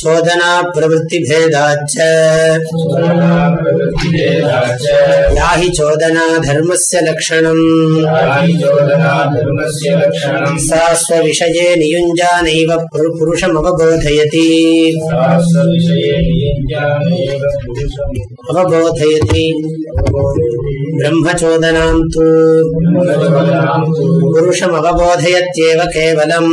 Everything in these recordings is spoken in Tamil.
चोदना प्रवृत्तिभेदाच्च या हि चोदना धर्मस्य लक्षणम् सा स्वविषये नियुञ्जानैव पुरुषमवबोधयति अवबोधयति ब्रह्मचोदनां तु पुरुषमवबोधयत्येव केवलम्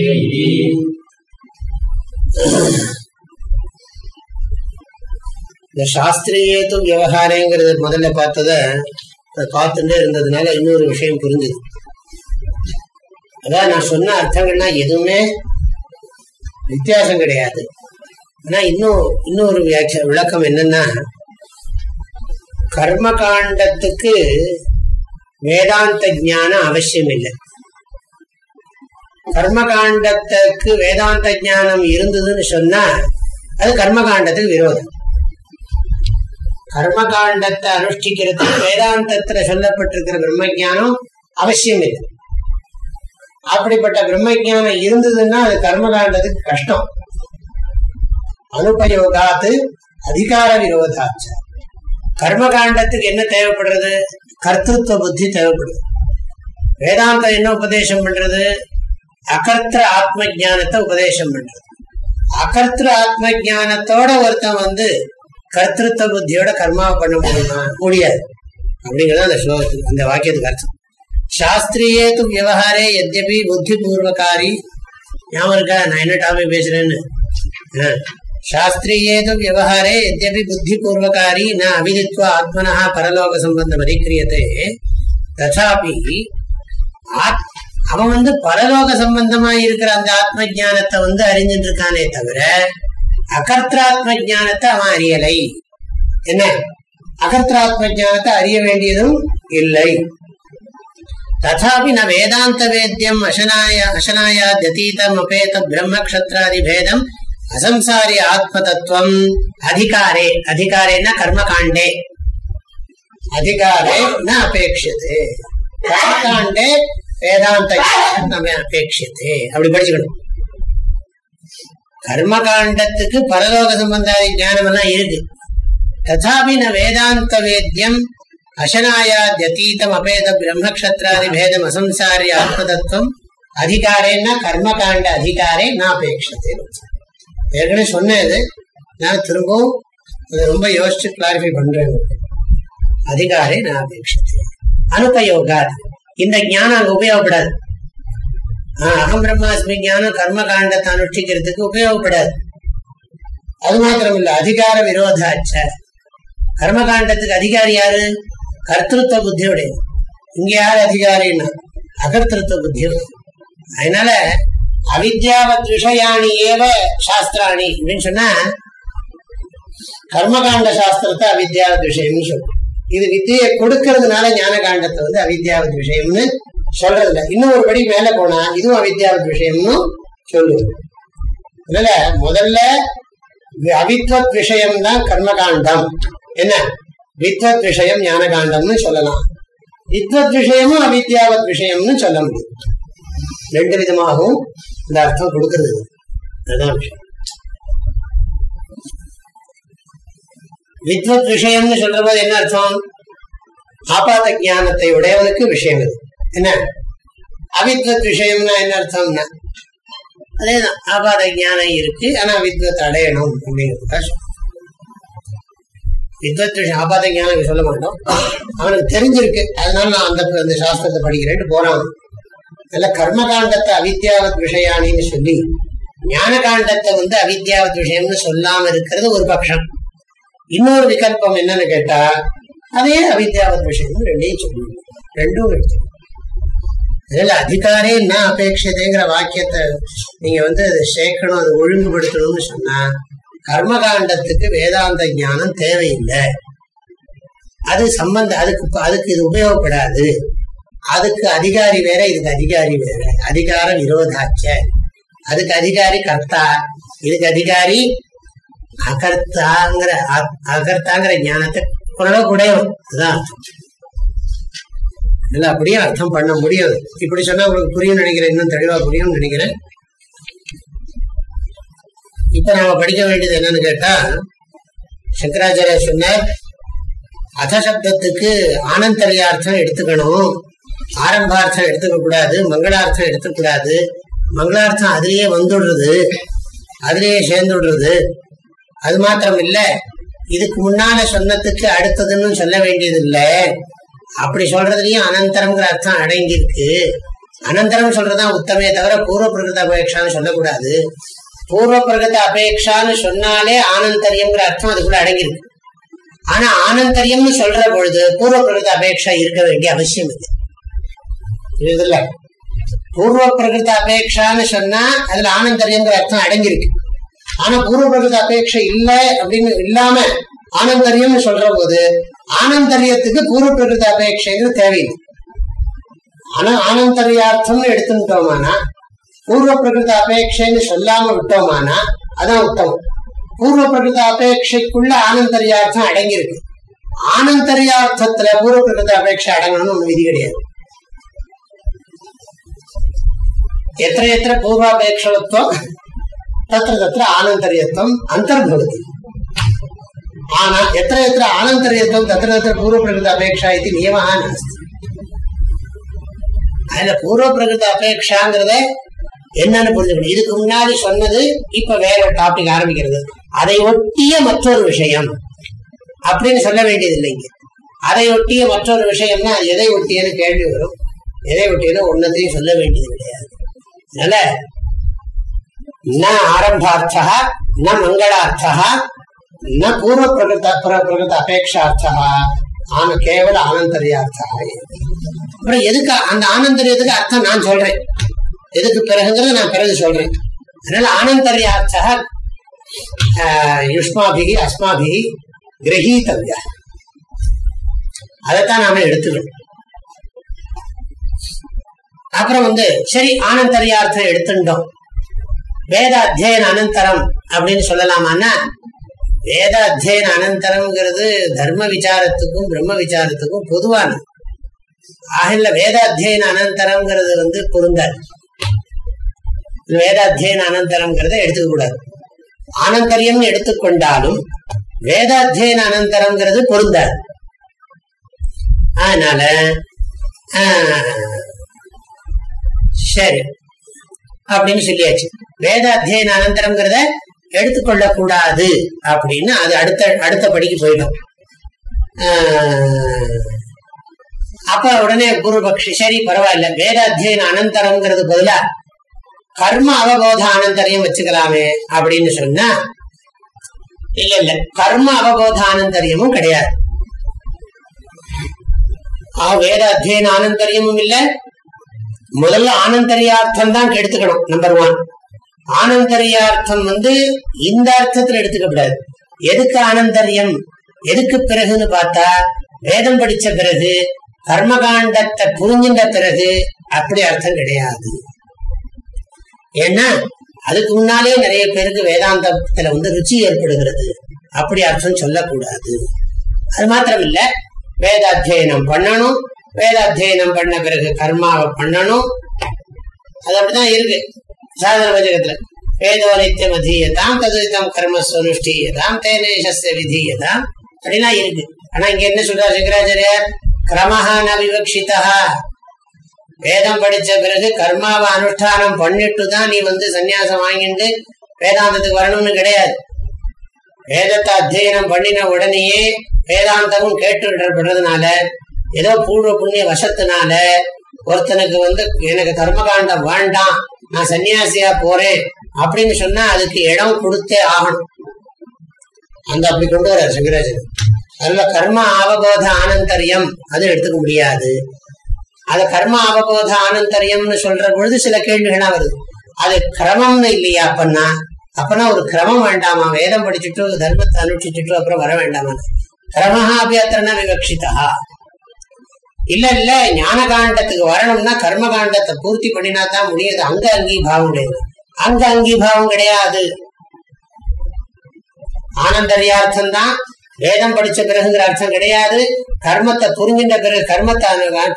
இந்த சாஸ்திரியத்தும் விவகாரங்கிறது முதல்ல பார்த்தத பார்த்துட்டே இருந்ததுனால இன்னொரு விஷயம் புரிஞ்சுது. அதான் நான் சொன்ன அர்த்தங்கள்னா எதுவுமே வித்தியாசம் கிடையாது. ஆனா இன்னும் இன்னொரு வியாக்கிய விளக்கம் என்னன்னா கர்ம காண்டத்துக்கு வேதாந்த ஞானம் அவசியம் இல்லை கர்ம காண்டத்துக்கு வேதாந்த ஞானம் இருந்ததுன்னு சொன்னா அது கர்ம காண்டத்துக்கு விரோதம். கர்ம காண்டத்தை அனுஷ்டிக்கிறதுக்கு வேதாந்தத்துல சொல்லப்பட்டிருக்கிற பிரம்ம ஜானம் அவசியம் இல்லை அப்படிப்பட்ட பிரம்ம ஜானம் இருந்ததுன்னா அது கர்ம காண்டத்துக்கு கஷ்டம். அனுபயோகாத்து அதிகார விரோதாச்ச. கர்ம காண்டத்துக்கு என்ன தேவைப்படுறது? கர்த்தத்துவ புத்தி தேவைப்படுது. வேதாந்தம் என்ன உபதேசம் பண்றது? அகர்த்திர ஆத்ம ஜானத்தை உபதேசம் பண்றது. அகர்த்திர ஆத்ம ஜானத்தோட ஒருத்தன் வந்து கர்த்திருத்த புத்தியோட கர்மாவை பண்ண முடியுமா? முடியாது. அப்படிங்கிறது அந்த ஸ்லோகத்துக்கு அந்த வாக்கியத்துக்கு அர்த்தம். சாஸ்திரியே து விவகாரே எத்யபி புத்தி பூர்வகாரி ஞாபகம் இருக்கா? நான் என்ன டாபிக் பேசுறேன்னு? சாஸ்திரியே து விவகாரே எத்யபி புத்தி பூர்வகாரி நான் அவிதித்வா ஆத்மனா பரலோக சம்பந்தம் அதிக்கிரியதே ததாபி அவன் வந்து பரலோக சம்பந்தமா இருக்கிற அந்த ஆத்ம ஜானத்தை வந்து அறிஞ்சிட்டு இருக்கானே தவிர அகர்த்தாத்ம ஜானத்தை அவன் அறியலை. என்ன? அகர்த்தாத்ம ஜானத்தை அறிய வேண்டியதும் இல்லை. ததாபி ந வேதாந்த வேத்தியம் அசனாய அசனாயாத்யதீதம் அபேத பிரம்மக்ஷத்ராதி பேதம் அசம்சாரி ஆத்ம தத்துவம் அதிகாரே அதிகாரேன கர்மகாண்டே. அதிகாரே ந அபேட்சதே கர்மகாண்டே வேதாந்த அபேட்சதே அப்படி படிச்சுக்கணும். கர்ம காண்டத்துக்கு பரலோக சம்பந்தாதி ஞானம் எல்லாம் இருக்கு. ததாபி ந வேதாந்த வேத்தியம் அசனாயாத்யதீதம் அபேத பிரம்மக்ஷத்ராதி பேதம் அசம்சாரிய ஆத்மதத்துவம். அதிகாரேன்னா கர்மகாண்ட அதிகாரே நான் அபேட்சத்தை. ஏற்கனவே சொன்னது. நான் திரும்பவும் அதை ரொம்ப யோசிச்சு கிளாரிஃபை பண்றேன். அதிகாரே நான் அபேட்சத்தை. அனுபயோகாது இந்த ஞானம் அங்க உபயோகப்படாது. அகம் பிரம்மாஸ்மி ஞானம் கர்ம காண்டத்தை அனுஷ்டிக்கிறதுக்கு உபயோகப்படாது. அது மாத்திரம் இல்ல அதிகார விரோதாச்ச. கர்மகாண்டத்துக்கு அதிகாரி யாரு? கர்த்திருவ புத்தியுடைய இங்க யாரு அதிகாரின்னா? அகர்த்திருவ புத்தி அதனால அவித்யாவத் விஷயாணி ஏவ சாஸ்திராணி அப்படின்னு சொன்னா கர்மகாண்ட சாஸ்திரத்தை அவித்யாவத் விஷயம்னு சொல்லும் இது வித்தியை கொடுக்கறதுனால ஞான காண்டத்தை வந்து அவித்யாவது விஷயம்னு சொல்றதில்ல. இன்னும் ஒரு படி மேல போனா இதுவும் அவித்யாவது விஷயம்னு சொல்லுவோம் அதனால முதல்ல அவித்வத் விஷயம் தான் கர்மகாண்டம். என்ன? வித்வத் விஷயம் ஞான காண்டம்னு சொல்லலாம். வித்வத் விஷயமும் அவித்யாவத் விஷயம்னு சொல்ல முடியும். ரெண்டு விதமாகவும் இந்த அர்த்தம் கொடுக்கறது. அதுதான் விஷயம். வித்வத் விஷயம்னு சொல்ற போது என்ன அர்த்தம்? ஆபாத ஜானத்தை உடையவனுக்கு விஷயம் இது. என்ன? அவித்வத் விஷயம்னா என்ன அர்த்தம்னா? அதேதான் ஆபாத ஞானம் இருக்கு ஆனா வித்வத் அடையணும் அப்படிங்கிறதுக்காக வித்வத் விஷயம் ஆபாத ஞானம் சொல்ல மாட்டோம். அவனுக்கு தெரிஞ்சிருக்கு. அதனால நான் அந்த அந்த சாஸ்திரத்தை படிக்கிறேன்னு போறான். நல்ல கர்மகாண்டத்தை அவித்யாவத் விஷயானின்னு சொல்லி ஞான காண்டத்தை வந்து அவித்யாவத் விஷயம்னு சொல்லாம இருக்கிறது ஒரு பட்சம் இன்னொரு விகல்பம் என்னன்னு கேட்டா அதே அவித்யாவத் விஷயம் ரெண்டையும் சொல்லணும் ரெண்டும் எடுத்து அதனால அதிகாரே என்ன அபேட்சதைங்கிற வாக்கியத்தை நீங்க வந்து அதை சேர்க்கணும் அதை ஒழுங்குபடுத்தணும்னு சொன்னா கர்மகாண்டத்துக்கு வேதாந்த ஞானம் தேவையில்லை. அது சம்பந்த அதுக்கு அதுக்கு இது உபயோகப்படாது. அதுக்கு அதிகாரி வேற இதுக்கு அதிகாரி வேற. அதிகார விரோதாச்ச அதுக்கு அதிகாரி கர்த்தா இதுக்கு அதிகாரி அகர்த்தாங்கிற அகர்த்தாங்கிற ஞானத்தை ஓரளவுக்கு உடையவன் அதுதான் இல்ல அப்படியே அர்த்தம் பண்ண முடியும் இப்படி சொன்னா உங்களுக்கு புரியும் நினைக்கிறேன். இன்னும் தெளிவா புரியும் நினைக்கிறேன். இப்ப நாம படிக்க வேண்டியது என்னன்னு கேட்டா சங்கராச்சாரிய சொன்னார் அதசப்தத்துக்கு ஆனந்தரியார்த்தம் எடுத்துக்கணும். ஆரம்பார்த்தம் எடுத்துக்க கூடாது மங்களார்த்தம் எடுத்துக்கூடாது. மங்களார்த்தம் அதுலேயே வந்துடுறது. அதுலேயே சேர்ந்துடுறது. அது மாத்திரம் இல்ல இதுக்கு முன்னால சொன்னதுக்கு அடுத்ததுன்னு சொல்ல வேண்டியது இல்லை அப்படி சொல்றதுலயும் அனந்தரம்ங்கிற அர்த்தம் அடங்கியிருக்கு. அனந்தரம் சொல்றதுதான் உத்தமே தவிர பூர்வ பிரகிருத அபேட்சான்னு சொல்லக்கூடாது. பூர்வ பிரகிருத அபேட்சான்னு சொன்னாலே ஆனந்தரியம்ங்கிற அர்த்தம் அதுக்குள்ள அடங்கியிருக்கு. ஆனா ஆனந்தரியம்னு சொல்ற பொழுது பூர்வ பிரகிருத அபேட்சா இருக்க வேண்டிய அவசியம் இல்லை. புரியுதுல்ல? பூர்வ பிரகிருத அபேட்சான்னு சொன்னா அதுல ஆனந்தரியங்கிற அர்த்தம் அடங்கியிருக்கு. ஆனா பூர்வ பிரகிருத அபேட்சை இல்லை அப்படின்னு இல்லாம ஆனந்தரியம்னு சொல்ற போது ஆனந்தரியத்துக்கு பூர்வ பிரகிருத அபேட்சைங்கிறது தேவையில்லை. ஆனா ஆனந்தரியார்த்தம்னு எடுத்துட்டோமானா பூர்வ பிரகிருத அபேட்சைன்னு சொல்லாம விட்டோமானா அதான் உத்தமம். பூர்வ பிரகிருத அபேட்சைக்குள்ள ஆனந்தரியார்த்தம் அடங்கியிருக்கு. ஆனந்தரியார்த்தத்துல பூர்வ பிரகிருத அபேட்சை அடங்கணும்னு ஒண்ணு விதி கிடையாது. எத்தனை எத்தனை பூர்வாபேட்சத்துவம் தத்திர தத்திர ஆனந்தரியத்துவம் அந்தர்பவதி. ஆனா எத்த எத்த ஆனந்தரியத்துவம் தத்திர பூர்வ பிரகிருத அபேட்சா இது நியமா அதுல பூர்வ பிரகிருத அபேட்சாங்கிறத என்னன்னு புரிஞ்சுக்கணும். இதுக்கு முன்னாடி சொன்னது இப்ப வேற டாபிக் ஆரம்பிக்கிறது. அதை ஒட்டிய மற்றொரு விஷயம். அப்படின்னு சொல்ல வேண்டியது இல்லைங்க அதை ஒட்டிய மற்றொரு விஷயம்னா எதை ஒட்டியன்னு கேள்வி வரும். எதை ஒட்டியன்னு ஒன்னத்தையும் சொல்ல வேண்டியது கிடையாது. அதனால ந ஆரம்பார்த்தா ந மங்களார்த்தா ந பூர்வ பிரகிருத பிரகிருத அபேட்சார்த்தா ஆன கேவல ஆனந்தரியார்த்தா அப்புறம் எதுக்கு அந்த ஆனந்தரியத்துக்கு அர்த்தம் நான் சொல்றேன். எதுக்கு பிறகுங்கிறத நான் பிறகு சொல்றேன். அதனால ஆனந்தரியார்த்தா யுஷ்மாபிகி அஸ்மாபிகி கிரகீதவ்யா. அதைத்தான் நாம எடுத்துக்கணும் அப்புறம் வந்து சரி ஆனந்தரியார்த்தம் எடுத்துட்டோம். வேத அத்தியன அனந்தரம் அப்படின்னு சொல்லலாமான்னா வேத அத்தியன அனந்தரம்ங்கிறது தர்ம விசாரத்துக்கும் பிரம்ம விசாரத்துக்கும் பொதுவானது. ஆகல வேத அத்தியன அனந்தரம்ங்கிறது வந்து பொருந்தாது. வேத அத்தியன அனந்தரம்ங்கிறத எடுத்துக்க கூடாது. ஆனந்தரியம் எடுத்துக்கொண்டாலும் வேத அத்தியன அனந்தரம்ங்கிறது பொருந்தாது. அதனால சரி. அப்படின்னு சொல்லியாச்சு. வேத அத்தியன அனந்தரம்ங்கிறத எடுத்துக்கொள்ள கூடாது அப்படின்னு அது அடுத்த அடுத்த படிக்கு போயிடும். அப்ப உடனே குருபக்ஷி சரி பரவாயில்ல. வேத அத்தியன அனந்தரம்ங்கிறது பதிலா கர்ம அவபோத அனந்தரியம் வச்சுக்கலாமே அப்படின்னு சொன்னா இல்ல இல்ல. கர்ம அவபோத ஆனந்தரியமும் கிடையாது. வேத அத்தியன ஆனந்தரியமும் இல்ல. முதல்ல ஆனந்தரியார்த்தம் தான் எடுத்துக்கணும் நம்பர் ஒன் ஆனந்தரியார்த்தம் வந்து இந்த அர்த்தத்துல எடுத்துக்கப்படாது எதுக்கு ஆனந்தரியம்? எதுக்கு பிறகுன்னு பார்த்தா வேதம் படிச்ச பிறகு கர்மகாண்டத்தை புரிஞ்சின்ற பிறகு அப்படி அர்த்தம் கிடையாது. ஏன்னா அதுக்கு முன்னாலே நிறைய பேருக்கு வேதாந்தத்துல வந்து ருச்சி ஏற்படுகிறது. அப்படி அர்த்தம் சொல்லக்கூடாது. அது மாத்திரம் இல்ல வேதாத்தியனம் பண்ணணும் வேதாத்தியனம் பண்ண பிறகு கர்மாவை பண்ணணும். அது அப்படிதான் இருக்கு. சாதன பஜகத்துல வேதோ நித்தியம் அதீயதாம் கர்ம கர்மஸ்வனுஷ்டீயதாம் தேனேஷஸ்ய விதீயதாம். அப்படிலாம் இருக்கு. ஆனா இங்க என்ன சொல்றாரு சங்கராச்சாரியார்? ந விவக்ஷிதா வேதம் படிச்ச பிறகு கர்மாவை அனுஷ்டானம் பண்ணிட்டு தான் நீ வந்து சன்னியாசம் வாங்கிட்டு வேதாந்தத்துக்கு வரணும்னு கிடையாது. வேதத்தை அத்தியனம் பண்ணின உடனேயே வேதாந்தமும் கேட்டுப்படுறதுனால ஏதோ பூர்வ புண்ணிய வசத்தினால ஒருத்தனுக்கு வந்து எனக்கு கர்மகாண்டம் வேண்டாம் நான் சன்னியாசியா போறேன் அப்படின்னு சொன்னா அதுக்கு இடம் கொடுத்தே ஆகணும். அந்த அப்படி கொண்டு வர சங்கராஜன் அதுல கர்ம அவபோத ஆனந்தரியம் அது எடுத்துக்க முடியாது. அது கர்ம அவபோத ஆனந்தரியம்னு சொல்ற பொழுது சில கேள்விகளா வருது. அது கிரமம்னு இல்லையா அப்பன்னா? அப்பனா ஒரு கிரமம் வேண்டாமா? வேதம் படிச்சுட்டு தர்மத்தை அனுஷ்டிச்சுட்டு அப்புறம் வர வேண்டாமா கிரமஹா அபியத்திரன விவக்ஷிதா இல்ல இல்ல ஞான காண்டத்துக்கு வரணும்னா கர்ம காண்டத்தை பூர்த்தி பண்ணினா தான் முடியாது. அங்க அங்கீபாவம் கிடையாது. அங்க அங்கீபாவம் கிடையாது. ஆனந்தரியார்த்தம் தான் வேதம் படிச்ச பிறகுங்கிற அர்த்தம் கிடையாது. கர்மத்தை புரிஞ்சின்ற பிறகு கர்மத்தை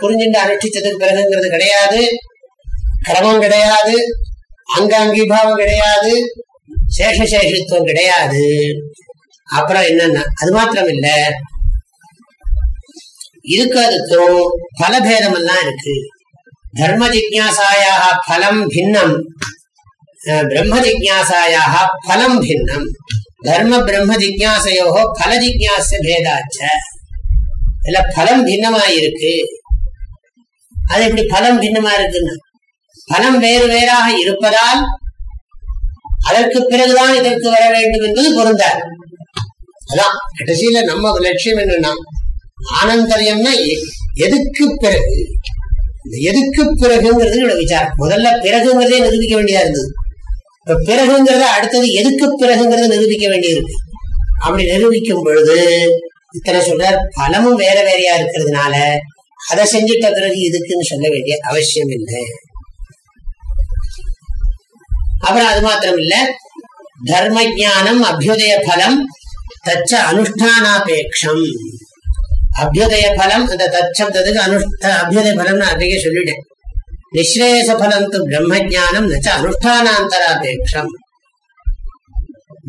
புரிஞ்சின்ற அனுஷ்டிச்சதுக்கு பிறகுங்கிறது கிடையாது. கிரமம் கிடையாது. அங்க அங்கீபாவம் கிடையாது. சேஷசேஷித்துவம் கிடையாது. அப்புறம் என்னன்னா அது மாத்திரம் இல்லை இருக்கிறதுக்கும் பலபேதம் எல்லாம் இருக்கு. தர்ம ஜிக்யாசாயாக பலம் பின்னம். பிரம்ம ஜிக்யாசாயாக பலம் பின்னம். தர்ம பிரம்ம ஜிக்யாசையோ பல ஜிக்யாச பேதாச்ச. இல்ல பலம் பின்னமா இருக்கு அது எப்படி பலம் பின்னமா இருக்குன்னா பலம் வேறு வேறாக இருப்பதால் அதற்கு பிறகுதான் இதற்கு வர வேண்டும் என்பது பொருந்தார் அதான். கடைசியில நம்ம லட்சியம் என்னன்னா ஆனந்தரியம்னா எதுக்கு பிறகு? இந்த எதுக்கு பிறகுங்கிறது விசாரம். முதல்ல பிறகுங்கிறதே நிரூபிக்க வேண்டியதா இருந்தது. இப்ப பிறகுங்கிறத அடுத்தது எதுக்கு பிறகுங்கிறத நிரூபிக்க வேண்டியிருக்கு. அப்படி நிரூபிக்கும் பொழுது இத்தனை சொல்றார் பலமும் வேற வேறையா இருக்கிறதுனால அதை செஞ்சுட்ட பிறகு இதுக்குன்னு சொல்ல வேண்டிய அவசியம் இல்லை. அப்புறம் அது மாத்திரம் இல்ல தர்ம ஜானம் அபியுதய பலம் தச்ச அனுஷ்டானாபேட்சம் அபியுதய பலம் அந்த தச்சப்தத்துக்கு அனு அபியுதய பலம்னு அன்றைக்கே சொல்லிட்டேன் நிஸ்ரேயச பலம் து பிரம்ம ஜானம் நச்ச அனுஷ்டானாந்தராபேட்சம்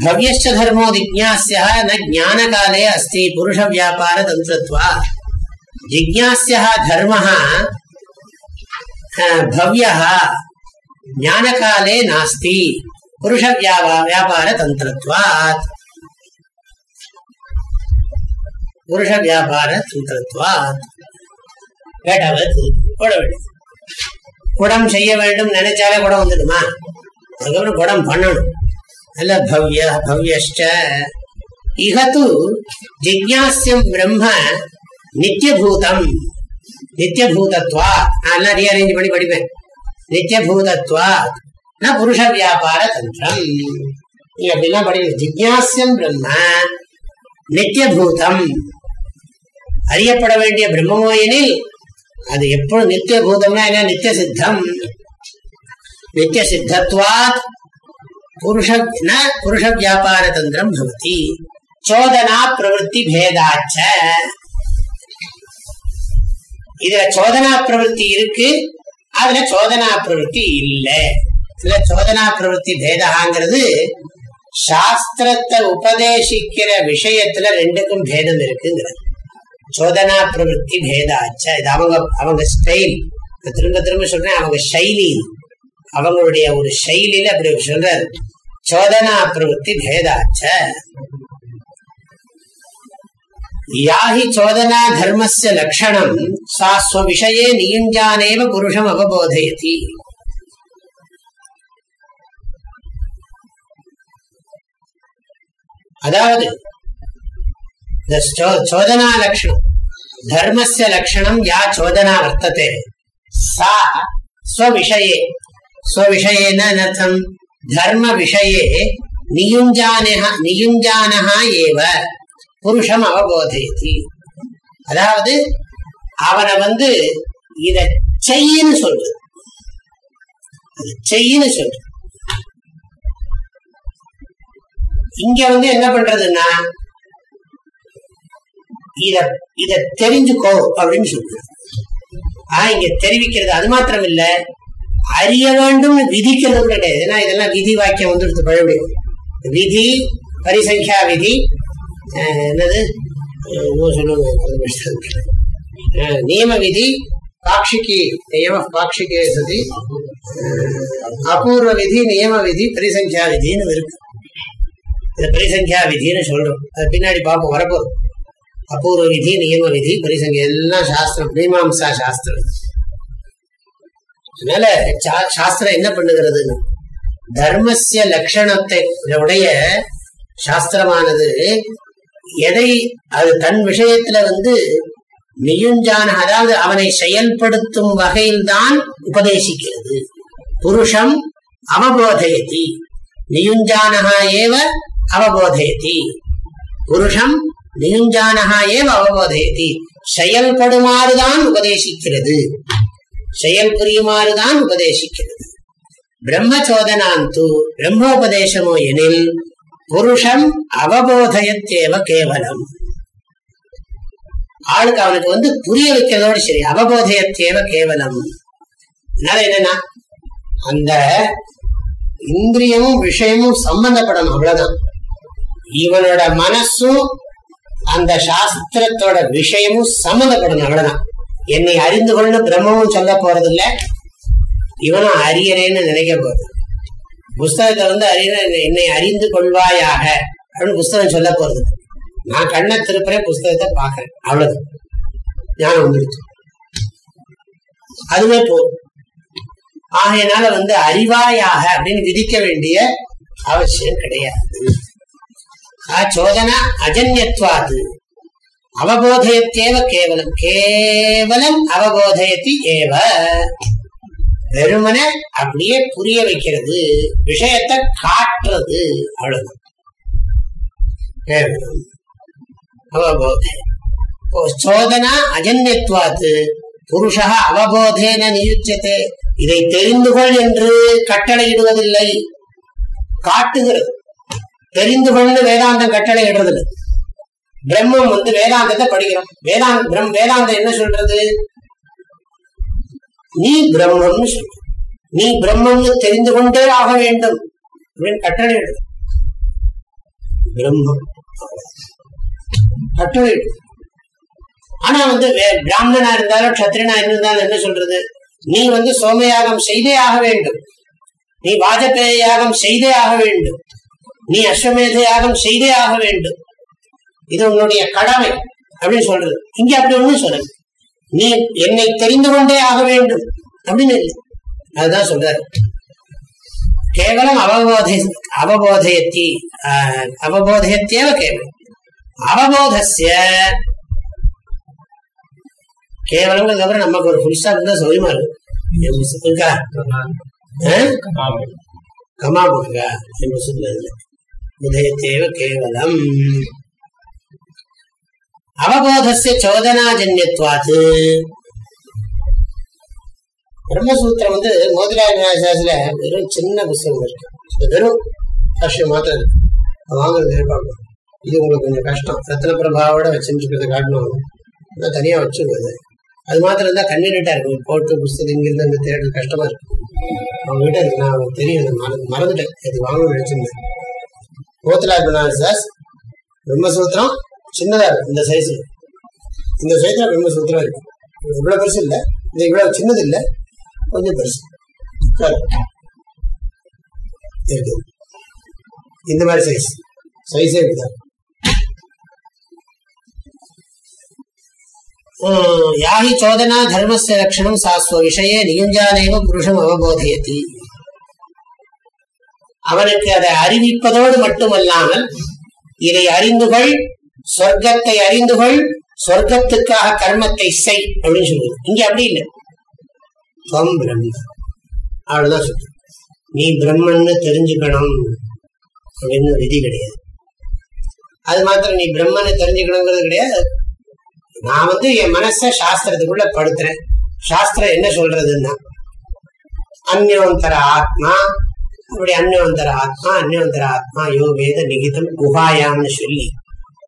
பவ்யச்ச தர்மோ ஜிஜாசியா ந ஜான காலே அஸ்தி புருஷ வியாபார தந்திரத்வா ஜிஜாசியா தர்ம பவ்யா ஞான காலே நாஸ்தி புருஷ வியாபார தந்திரத்வாத் புருஷ வியாபார சூத்திரத்துவா வேட்டாவை போட வேண்டியது குடம் செய்ய வேண்டும் நினைச்சாலே குடம் வந்துடுமா அதுக்கப்புறம் குடம் பண்ணணும் நல்ல பவ்ய பவ்யஷ்ட இகத்து ஜிக்யாசியம் பிரம்ம நித்தியபூதம் நித்தியபூதத்வா நான் ரீஅரேஞ்ச் பண்ணி படிப்பேன் நித்தியபூதத்வா நான் புருஷ வியாபார தந்திரம் நீங்க அப்படிலாம் படிக்கணும் ஜிக்யாசியம் பிரம்ம நித்தியபூதம். அறியப்பட வேண்டிய பிரம்மமோ எனில் அது எப்பொழுது நித்திய பூதம்னா என்ன? நித்திய சித்தம் நித்திய சித்தத்வாத் புருஷ புருஷ வியாபார தந்திரம் பவதி. சோதனா பிரவருத்தி பேதாச்ச. இதுல சோதனா பிரவருத்தி இருக்கு அதுல சோதனா பிரவருத்தி இல்லை. இதுல சோதனா பிரவருத்தி பேதாங்கிறது சாஸ்திரத்தை உபதேசிக்கிற விஷயத்துல ரெண்டுக்கும் பேதம் இருக்குங்கிறது. சோதனா பிரவருத்தி பேதாச்ச. இது அவங்க அவங்க ஸ்டைல் திரும்ப திரும்ப சொல்றேன் அவங்க சைலி. அவங்களுடைய ஒரு சைலியில அப்படி சொல்றாரு. சோதனா பிரவருத்தி பேதாச்ச. யாஹி சோதனா தர்மஸ்ய லட்சணம் சா ஸ்வவிஷயே நியுஞ்சானேவ புருஷம் அவபோதயதி. அதாவது இந்த சோதனா லட்சணம் தர்மஸ்ய லட்சணம் யா சோதனா வர்த்ததே. சா ஸ்வவிஷயே. ஸ்வவிஷயேன அனர்த்தம் தர்ம விஷயே நியுஞ்சானஹ நியுஞ்சானஹா ஏவ புருஷம் அவபோதயதி அதாவது அவனை வந்து இத செய்யின்னு சொல்றது. செய்யின்னு சொல்றது. இங்க வந்து என்ன பண்றதுன்னா இத இத தெரிஞ்சுக்கோ அப்படின்னு சொல்ற ஆஹ் இங்க தெரிவிக்கிறது அது மாத்திரம் இல்ல அறிய வேண்டும் விதிக்கிறது கிடையாது. ஏன்னா இதெல்லாம் விதி வாக்கியம் வந்துடுது பழபடியும் விதி பரிசங்கியா விதி. என்னது? சொல்லுங்க நியம விதி பாக்ஷிக்கு நியம பாக்ஷிகே சதி அபூர்வ விதி நியம விதி பரிசங்கியா விதின்னு இருக்கு. இதை பரிசங்கியா விதின்னு சொல்றோம். அது பின்னாடி பார்ப்போம் வரப்போகுது. அபூர்வ விதி நியம விதி பரிசங்க எல்லாம் சாஸ்திரம் மீமாம்சா சாஸ்திரம். அதனால சாஸ்திரம் என்ன பண்ணுகிறது தர்மசிய லட்சணத்தை உடைய சாஸ்திரமானது எதை அது தன் விஷயத்துல வந்து நியுஞ்சான அதாவது அவனை செயல்படுத்தும் வகையில்தான் உபதேசிக்கிறது. புருஷம் அவபோதயதி. நியுஞ்சானகா ஏவ அவபோதயதி புருஷம் நியுஞ்சானஹா ஏவ அவபோதயதி செயல்படுமாறுதான் உபதேசிக்கிறது. செயல் புரியுமாறுதான் உபதேசிக்கிறது. பிரம்மச்சோதனாந்து பிரம்மோபதேசமோ எனில் புருஷம் அவபோதயத்தேவ கேவலம். ஆளுக்கு அவனுக்கு வந்து புரிய வைக்கிறதோடு சரி அவபோதயத்தேவ கேவலம். அதனால என்னன்னா அந்த இந்திரியமும் விஷயமும் சம்பந்தப்படணும் அவ்வளவுதான். இவனோட மனசும் அந்த சாஸ்திரத்தோட விஷயமும் சம்மந்தப்படணும் அவ்வளவுதான். என்னை அறிந்து கொண்டு பிரம்மமும் சொல்ல போறது இல்ல இவனும் அறியறேன்னு நினைக்க போறது. புஸ்தகத்தை வந்து அறிய என்னை அறிந்து கொள்வாயாக அப்படின்னு புஸ்தகம் சொல்ல போறது. நான் கண்ணை திருப்புறேன் புஸ்தகத்தை பாக்குறேன் அவ்வளவு ஞானம் வந்துடுச்சு. அதுவே போதும். ஆகையினால வந்து அறிவாயாக அப்படின்னு விதிக்க வேண்டிய அவசியம் கிடையாது. சோதனா அஜன்யத்வாது அவபோதயத்தேவ கேவலம் கேவலம் அவபோதயத்தி ஏவ வெறுமன அப்படியே புரிய வைக்கிறது விஷயத்தை காட்டுறது அவ்வளவுதான் கேவலம் அவபோத சோதனா அஜன்யத்வாத்து புருஷா அவபோதேன நியுச்சதே இதை தெரிந்து கொள் என்று கட்டளையிடுவதில்லை காட்டுகிறது தெரிந்து கொண்டு வேதாந்தம் கட்டளை இடுறது பிரம்மம் வந்து வேதாந்தத்தை படிக்கிறோம். வேதாந்த பிரம் வேதாந்தம் என்ன சொல்றது? நீ பிரம்மம்னு சொல்ற நீ பிரம்மம்னு தெரிந்து கொண்டே ஆக வேண்டும். அப்படின்னு கட்டளை இடுது பிரம்மம். கட்டளை இடு. ஆனா வந்து பிராமணனா இருந்தாலும் கத்திரனா இருந்தாலும் என்ன சொல்றது? நீ வந்து சோமயாகம் செய்தே ஆக வேண்டும். நீ வாஜபேய யாகம் செய்தே ஆக வேண்டும். நீ அஸ்வமேத யாகம் செய்தே ஆக வேண்டும். இது உன்னுடைய கடமை அப்படின்னு சொல்றது. இங்க அப்படி ஒண்ணும் சொல்லுது நீ என்னை தெரிந்து கொண்டே ஆக வேண்டும் அப்படின்னு அதுதான் சொல்றாரு. கேவலம் அவபோத அவபோதயத்தி அவபோதயத்தேவ கேவலம். அவபோதஸ்ய கேவலங்கிறது அப்புறம் நமக்கு ஒரு புதுசா இருந்தா சௌரியமா இருக்கும் இருக்கா? கமா போடுங்க உதயத்தேவ கேவலம் அவபோதஸ்ய சோதனாஜன்யத்வாத்து பிரம்மசூத்திரம் வந்து மோதிராஜாசில வெறும் சின்ன புஸ்தகம் இருக்கு. வெறும் கஷ்டம் மாத்திரம் இருக்கு. வாங்குறது ஏற்பாடு இது உங்களுக்கு கொஞ்சம் கஷ்டம். ரத்ன பிரபாவோட வச்சுட்டு இருக்கிறத காட்டணும் தனியா வச்சுருக்குது அது மாத்திரம் இருந்தா கண்ணீரிட்டா இருக்கும். போட்டு புஸ்தகம் இங்கிருந்து அங்க தேடுறது கஷ்டமா இருக்கு. அவங்க கிட்ட நான் தெரியும். மறந்துட்டேன். இது வாங்க நினைச்சிருந்தேன். மோத்திலால் பனாரசாஸ் பிரம்மசூத்திரம் சின்னதா இருக்கும். இந்த சைஸ் இந்த சைஸ்ல பிரம்மசூத்திரம் இருக்கு. இவ்வளவு பெருசு இல்லை. இது இவ்வளவு சின்னது இல்லை. கொஞ்சம் பெருசு. இருக்கு. இந்த மாதிரி சைஸ் சைஸே இப்படிதான். யாஹி சோதனா தர்மஸ்ய லட்சணம் சாஸ்வ விஷய நியுஞ்சானேவ புருஷம் அவபோதயதி. அவனுக்கு அதை அறிவிப்பதோடு மட்டுமல்லாமல் இதை அறிந்துகொள் சொர்க்கத்தை அறிந்துகொள் சொர்க்கத்துக்காக கர்மத்தை செய் அப்படின்னு சொல்லுது. இங்க அப்படி இல்லை. துவம் பிரம்ம அவ்வளவுதான் சொல்ற நீ பிரம்மன்னு தெரிஞ்சுக்கணும் அப்படின்னு விதி கிடையாது. அது மாத்திரம் நீ பிரம்மன்னு தெரிஞ்சுக்கணுங்கிறது கிடையாது. நான் வந்து என் மனச சாஸ்திரத்துக்குள்ள படுத்துறேன். சாஸ்திரம் என்ன சொல்றதுன்னா அந்யோந்தர ஆத்மா அப்படி அந்யோந்தர ஆத்மா அந்யோந்தர ஆத்மா யோ வேத நிகிதம் குஹாயாம்னு சொல்லி.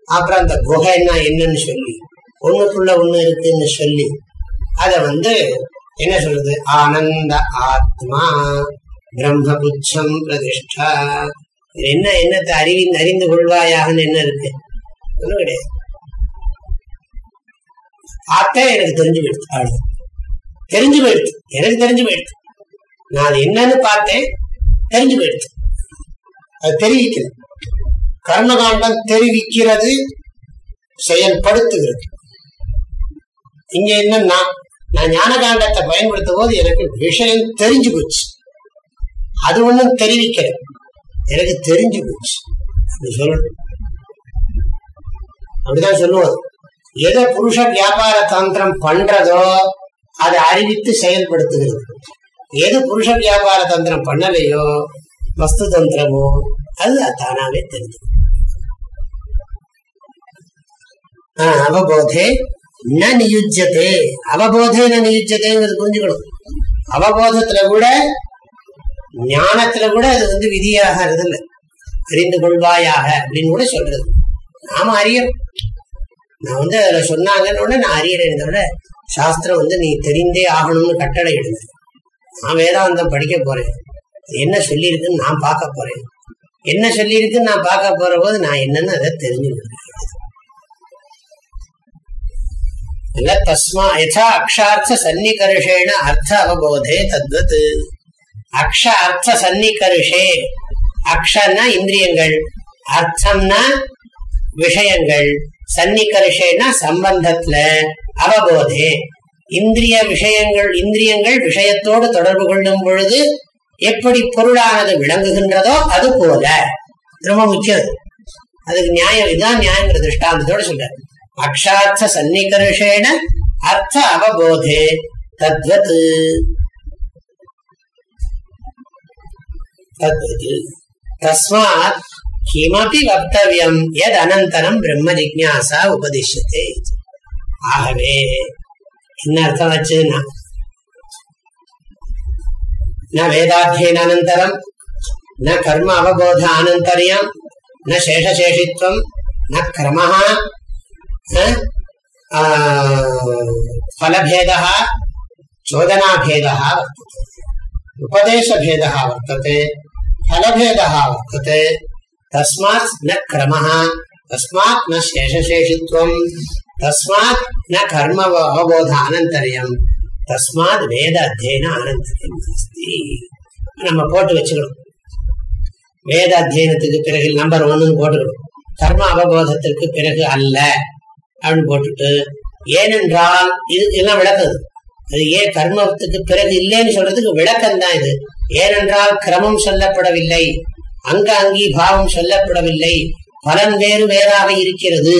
அப்புறம் அந்த குகைன்னா என்னன்னு சொல்லி. ஒண்ணுக்குள்ள ஒண்ணு இருக்குன்னு சொல்லி. அத வந்து என்ன சொல்றது? ஆனந்த ஆத்மா பிரம்மபுச்சம் பிரதிஷ்டா. என்ன என்னத்தை அறிவி அறிந்து கொள்வாயாகன்னு என்ன இருக்கு? ஒண்ணும் கிடையாது. பார்த்தே எனக்கு தெரிஞ்சு போயிடுச்சு அவ்வளவு தெரிஞ்சு போயிடுச்சு எனக்கு தெரிஞ்சு போயிடுச்சு நான் அது என்னன்னு பார்த்தேன். தெரிஞ்சு போயிடுச்சு அது தெரிவிக்கிறது. கர்மகாண்டம் தெரிவிக்கிறது செயல்படுத்துகிறது. இங்க என்னன்னா நான் ஞான காண்டத்தை பயன்படுத்தும் போது எனக்கு விஷயம் தெரிஞ்சு போச்சு. அது ஒண்ணும் தெரிவிக்கல. எனக்கு தெரிஞ்சு போச்சு. அப்படி சொல்லணும். அப்படிதான் சொல்லுவோம். எதை புருஷ வியாபார தந்திரம் பண்றதோ அதை அறிவித்து செயல்படுத்துகிறது. ஏது புருஷ வியாபார தந்திரம் பண்ணலையோ வஸ்து தந்திரமோ அது தானாவே தெரிஞ்சு அவபோதே ந நியுஜ்யத்தே அவபோதே ந புரிஞ்சுக்கணும். அவபோதத்துல கூட ஞானத்துல கூட அது வந்து விதியாக இல்லை அறிந்து கொள்வாயாக அப்படின்னு கூட சொல்றது. நாம அறியணும் நான் வந்து அதுல சொன்னாங்கன்னு நான் அறியறேன். விட சாஸ்திரம் வந்து நீ தெரிந்தே ஆகணும்னு கட்டளை எழுது நான் வேதாந்தம் படிக்க போறேன். என்ன சொல்லியிருக்குன்னு நான் பார்க்க போறேன். என்ன சொல்லியிருக்குன்னு நான் பார்க்க போற போது நான் என்னன்னு அதை தெரிஞ்சுக்கிறேன் தஸ்மா யசா அக்ஷார்த்த சன்னிகர்ஷேன அர்த்த அவபோதே தத்வத். அக்ஷ அர்த்த சன்னிகர்ஷே. அக்ஷன்னா இந்திரியங்கள். அர்த்தம்னா விஷயங்கள். சன்னிகர்ஷேனா சம்பந்தத்துல. அவபோதே. இந்திரிய விஷயங்கள் இந்திரியங்கள் விஷயத்தோடு தொடர்பு கொள்ளும் பொழுது எப்படி பொருளானது விளங்குகின்றதோ அது போல. ரொம்ப முக்கியம் அதுக்கு நியாயம் இதுதான் நியாயங்கிற திருஷ்டாந்தத்தோடு சொல்ற அக்ஷார்த்த சன்னிகர்ஷேன அர்த்த அவபோதே தத்வத். தஸ்மாத் கிமபி வக்தவியம் எத் அனந்தரம் பிரம்ம ஜிக்யாசா உபதிஷத்தே ஆகவே என்ன அர்த்தம் வச்சுன்னா ந வேதாத்தியனானந்தரம் ந கர்ம அவபோத ஆனந்தரியம் ந சேஷசேஷித்வம் ந கிரம फलभेदः चोदनाभेदः वर्तते उपदेशभेदः वर्तते फलभेदः वर्तते तस्मात् न क्रमः तस्मात् न शेषशेषित्वम् தஸ்மாத் ந கர்ம அவபோத அனந்தரியம் தஸ்மாத் வேத அத்தியன அனந்தரியம் நம்ம போட்டு வச்சுக்கணும் வேத அத்தியனத்துக்கு பிறகு நம்பர் ஒன்னு போட்டுக்கணும் கர்ம அவபோதத்திற்கு பிறகு அல்ல அப்படின்னு போட்டுட்டு ஏனென்றால் இது எல்லாம் விளக்குது அது ஏன் கர்மத்துக்கு பிறகு இல்லைன்னு சொல்றதுக்கு விளக்கம் தான் இது ஏனென்றால் கிரமம் சொல்லப்படவில்லை அங்க அங்கி பாவம் சொல்லப்படவில்லை பலன் வேறு வேறாக இருக்கிறது.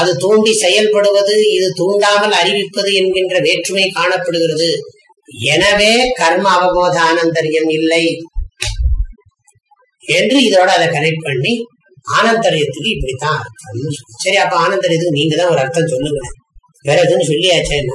அது தூண்டி செயல்படுவது இது தூண்டாமல் அறிவிப்பது என்கின்ற வேற்றுமை காணப்படுகிறது. எனவே கர்ம அவபோத ஆனந்தரியம் இல்லை. என்று இதோட அதை கனெக்ட் பண்ணி ஆனந்தரியத்துக்கு இப்படித்தான் அர்த்தம் சரி அப்ப ஆனந்தரியத்துக்கு நீங்க தான் ஒரு அர்த்தம் சொல்லுங்க வேற எதுன்னு சொல்லியாச்சே என்ன?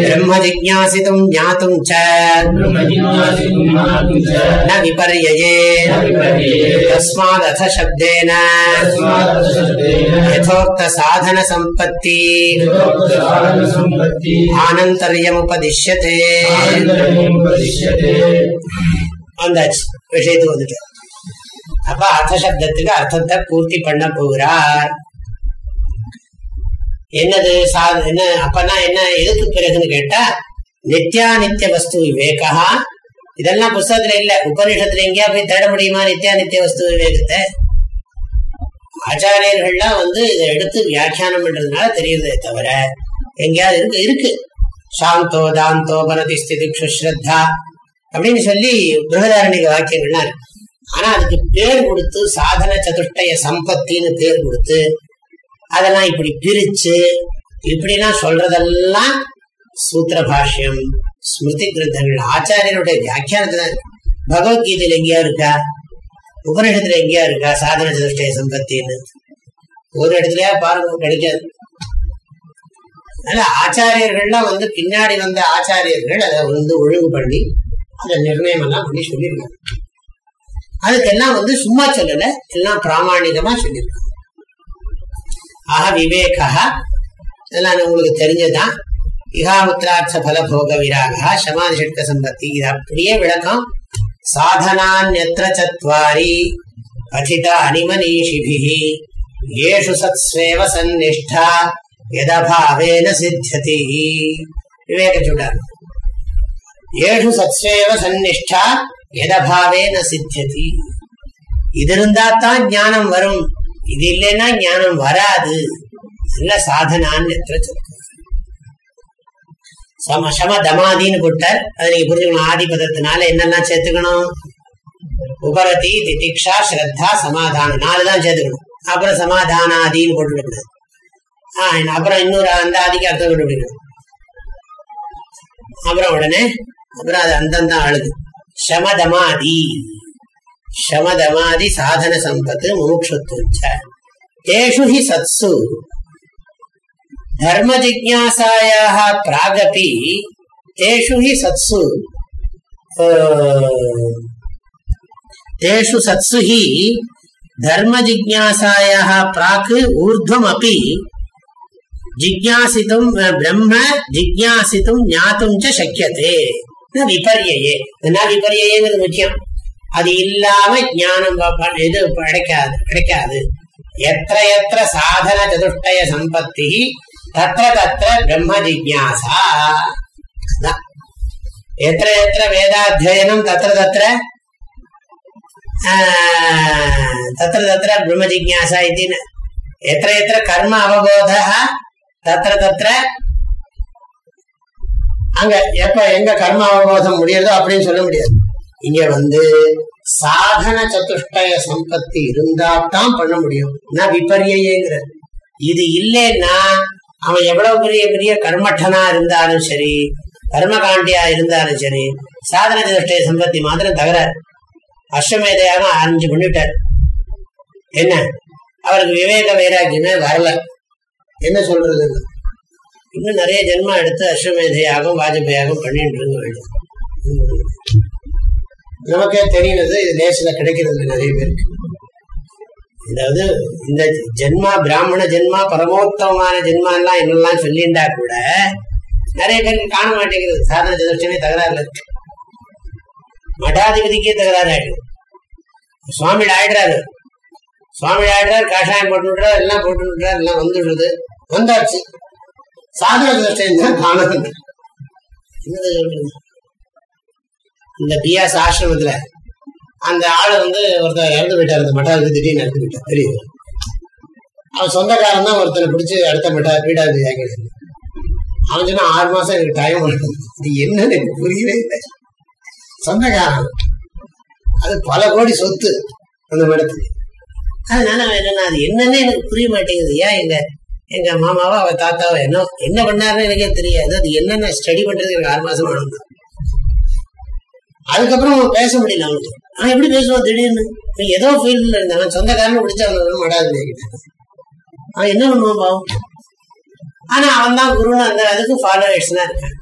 ब्रह्म जिज्ञासितुं ज्ञातुं च न विपर्यये तस्मादथ शब्देन यथोक्तसाधनसम्पत्ति ஆனந்தரியமுபதிஷ்யத்தே வந்தாச்சு விஷயத்துக்கு வந்துட்டு அப்ப அர்த்த சப்தத்துக்கு அர்த்தத்தை பூர்த்தி பண்ண போகிறார் என்னது சா என்ன அப்பனா என்ன எதுக்கு பிறகுன்னு கேட்டா நித்யா வஸ்து விவேகா. இதெல்லாம் புஸ்தகத்துல இல்ல உபநிஷத்துல எங்கேயா போய் தேட முடியுமா நித்யா வஸ்து விவேகத்தை? ஆச்சாரியர்கள்லாம் வந்து இதை எடுத்து வியாக்கியானம் பண்றதுனால தெரியுதே தவிர எங்கேயாவது இருக்கு இருக்கு. சாந்தோ தாந்தோ பரதி ஸ்திதி ஸ்ரத்தா அப்படின்னு சொல்லி பிருகதாரணிக வாக்கியங்கள்லாம் இருக்கு. ஆனா அதுக்கு பேர் கொடுத்து சாதன சதுஷ்டய சம்பத்தின்னு பேர் கொடுத்து அதெல்லாம் இப்படி பிரிச்சு இப்படிலாம் சொல்றதெல்லாம் சூத்திர பாஷ்யம். ஸ்மிருதி கிரந்தங்கள் ஆச்சாரியனுடைய வியாக்கியானத்துல பகவத்கீதையில எங்கேயா இருக்கா? உபநிஷத்துல எங்கேயா இருக்கா? சாதன சதுஷ்டய சம்பத்தின்னு. ஒரு இடத்துலயா பாருங்க கிடைக்காது. அதனால ஆச்சாரியர்கள்லாம் வந்து பின்னாடி வந்த ஆச்சாரியர்கள் அதை வந்து ஒழுங்கு பண்ணி அதை நிர்ணயம் எல்லாம் பண்ணி சொல்லியிருக்காங்க. அதுக்கெல்லாம் வந்து சும்மா சொல்லலை எல்லாம் பிராமணிகமா சொல்லியிருக்காங்க. ஆக விவேகா இதெல்லாம் உங்களுக்கு தெரிஞ்சதுதான். இகாமுத்திராட்ச பல போக விராகா சமாதி ஷட்க சம்பத்தி. இது அப்படியே விளக்கம். சாதனான்யத்திர சத்வாரி பதித அனிமனீஷிபிஹி ஏஷு சத்ஸ்வேவ சந்நிஷ்டா. எதபாவேன சித்தியதி. விவேக சொல்றார். ஏஷு சத்ஸ்வேவ சந்நிஷ்டா எதபாவேன சித்தியதி. இது இருந்தா தான் ஞானம் வரும். இது இல்லைன்னா ஞானம் வராது. நல்ல சாதனான்னு சம சம தமாதின்னு போட்டார். அதை நீங்க புரிஞ்சுக்கணும். ஆதி பதத்தினால என்னெல்லாம் சேர்த்துக்கணும்? உபரதி திதிக்ஷா ஸ்ரத்தா சமாதானம். நாலு தான் சேர்த்துக்கணும். அப்புறம் சமாதானாதின்னு போட்டு விடக்கூடாது. ஆஹ் அப்புறம் இன்னொரு அந்த ஆதிக்கு அர்த்தம் கொண்டு விடணும் அப்புறம் உடனே அப்புறம் அது அந்தந்தான் அழுது சமதமாதி. சமதமாதி சாதன சம்பத்து முமுட்சுத்துவச்ச தேஷு ஹி சத்சு தர்ம ஜிக்யாசாயாக பிராகபி தேஷு ஹி சத்சு தேஷு சத்சு ஹி தர்ம ஜிக்யாசாயாக பிராக் ஊர்துவம் அப்பி ஜிக்யாசித்தும் பிரம்ம ஜிக்யாசித்தும் ஞாத்தும் ச சக்கியதே விபரியே என்ன விபரியேங்கிறது முக்கியம் அது இல்லாம ஞானம் இது கிடைக்காது. கிடைக்காது. எத்த எத்த சாதன சதுஷ்டய சம்பத்தி தத்திர தத்திர பிரம்ம ஜிக்யாசா எத்த எத்த வேதாத்தியனம் தத்திர தத்திர தத்திர தத்திர பிரம்ம ஜிக்யாசா இது எத்த எத்த கர்ம அவபோத தத்திர தத்திர. அங்க எப்ப எங்க கர்ம அவபோதம் முடியறதோ அப்படின்னு சொல்ல முடியாது. இங்க வந்து சாதன சதுஷ்டய சம்பத்தி இருந்தா தான் பண்ண முடியும். நான் விபரியங்கிற இது இல்லைன்னா அவன் எவ்வளவு பெரிய பெரிய கர்மட்டனா இருந்தாலும் சரி கர்மகாண்டியா இருந்தாலும் சரி சாதன சதுஷ்டய சம்பத்தி மாத்திரம் தகராறு அஷ்டமேதையாக அஞ்சு பண்ணிட்டார் என்ன? அவருக்கு விவேக வைராக்கியமே வரல. என்ன சொல்றது? இன்னும் நிறைய ஜென்மம் எடுத்து அஸ்வமேதையாகவும் வாஜபேயாகவும் பண்ணிட்டு இருக்க வேண்டும். நமக்கே தெரியுது இது தேசத்துல கிடைக்கிறது நிறைய பேருக்கு. அதாவது இந்த ஜென்மா பிராமண ஜென்மா பரமோத்தமமான ஜென்மா எல்லாம் என்னெல்லாம் சொல்லிண்டா கூட நிறைய பேருக்கு காண மாட்டேங்கிறது சாதன சதுர்ஷனே தகராறுல இருக்கு. மடாதிபதிக்கே தகராறு ஆயிடும் சுவாமி ஆயிடுறாரு. சுவாமி ஆயிடுறாரு காஷாயம் போட்டு விடுறாரு எல்லாம் போட்டு விடுறாரு எல்லாம் வந்துடுறது வந்தாச்சு. சாதன சதுர்ஷன் தான் காண இந்த பியாஸ் ஆசிரமத்துல அந்த ஆளு வந்து ஒருத்தர் இறந்து போயிட்டார் அந்த மட்டாவுக்கு திடீர்னு இறந்து போயிட்டார் தெரியுது? அவன் சொந்தக்காரன் தான் ஒருத்தனை பிடிச்சி அடுத்த மட்டா பீடாது கேட்கறது அவன் சொன்னா ஆறு மாசம் எனக்கு டைம் இது என்னன்னு எனக்கு புரியவே இல்லை. சொந்தக்காரன். அது பல கோடி சொத்து அந்த மடத்துக்கு. அதனால அவன் என்னன்னா அது என்னன்னு எனக்கு புரிய மாட்டேங்குது. ஏன் எங்க எங்க மாமாவோ அவ தாத்தாவோ என்ன என்ன பண்ணாருன்னு எனக்கே தெரியாது. அது என்னென்ன ஸ்டடி பண்றது எனக்கு ஆறு மாசம் ஆனது. அதுக்கப்புறம் பேச முடியல அவனுக்கு அவன் எப்படி பேசுவோம் திடீர்னு? ஏதோ ஃபீல்ட்ல இருந்தான் சொந்தக்காரன் பிடிச்ச அவன் மடாது அவன் என்ன பண்ணுவான் பாவம்? ஆனா அவன் தான் குருன்னு அந்த அதுக்கு ஃபாலோவர்ஸ் தான் இருக்கான்